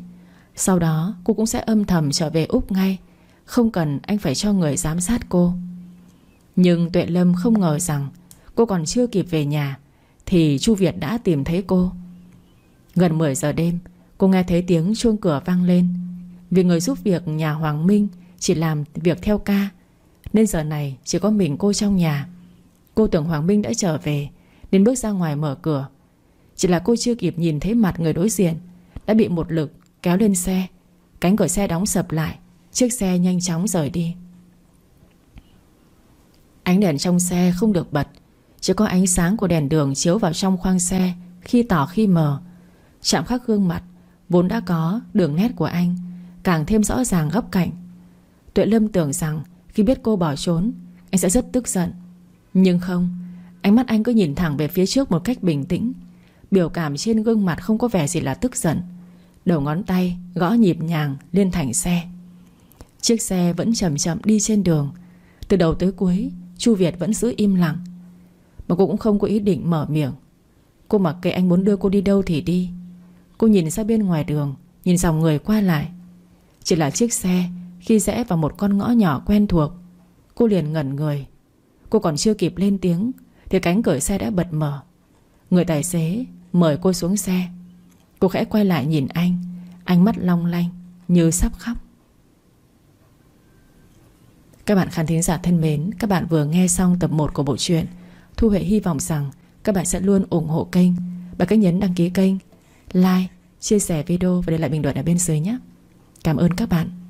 Sau đó, cô cũng sẽ âm thầm trở về Úc ngay. Không cần anh phải cho người giám sát cô. Nhưng Tuệ Lâm không ngờ rằng Cô còn chưa kịp về nhà, Thì Chu Việt đã tìm thấy cô. Gần 10 giờ đêm, Cô nghe thấy tiếng chuông cửa vang lên. Vì người giúp việc nhà Hoàng Minh Chỉ làm việc theo ca, Nên giờ này chỉ có mình cô trong nhà. Cô tưởng Hoàng Minh đã trở về, Nên bước ra ngoài mở cửa. Chỉ là cô chưa kịp nhìn thấy mặt người đối diện, Đã bị một lực kéo lên xe. Cánh cửa xe đóng sập lại, Chiếc xe nhanh chóng rời đi. Ánh đèn trong xe không được bật, Chỉ có ánh sáng của đèn đường chiếu vào trong khoang xe Khi tỏ khi mờ. Chạm khắc gương mặt, Vốn đã có đường nét của anh, Càng thêm rõ ràng góc cạnh. Tuệ Lâm tưởng rằng khi biết cô bỏ trốn, Anh sẽ rất tức giận. Nhưng không, Ánh mắt anh cứ nhìn thẳng về phía trước một cách bình tĩnh. Biểu cảm trên gương mặt không có vẻ gì là tức giận. Đầu ngón tay, gõ nhịp nhàng, lên thành xe. Chiếc xe vẫn chậm chậm đi trên đường. Từ đầu tới cuối, Chu Việt vẫn giữ im lặng. Mà cô cũng không có ý định mở miệng. Cô mặc kệ anh muốn đưa cô đi đâu thì đi. Cô nhìn ra bên ngoài đường, Nhìn dòng người qua lại. Chỉ là chiếc xe, Khi rẽ vào một con ngõ nhỏ quen thuộc. Cô liền ngẩn người. Cô còn chưa kịp lên tiếng, Thì cánh cửa xe đã bật mở. Người tài xế mời cô xuống xe. Cô khẽ quay lại nhìn anh. Ánh mắt long lanh Như sắp khóc. Các bạn khán thính giả thân mến Các bạn vừa nghe xong tập 1 của bộ truyện Thu Huệ hy vọng rằng Các bạn sẽ luôn ủng hộ kênh. Bằng cách nhấn đăng ký kênh Like, chia sẻ video và để lại bình luận ở bên dưới nhé. Cảm ơn các bạn.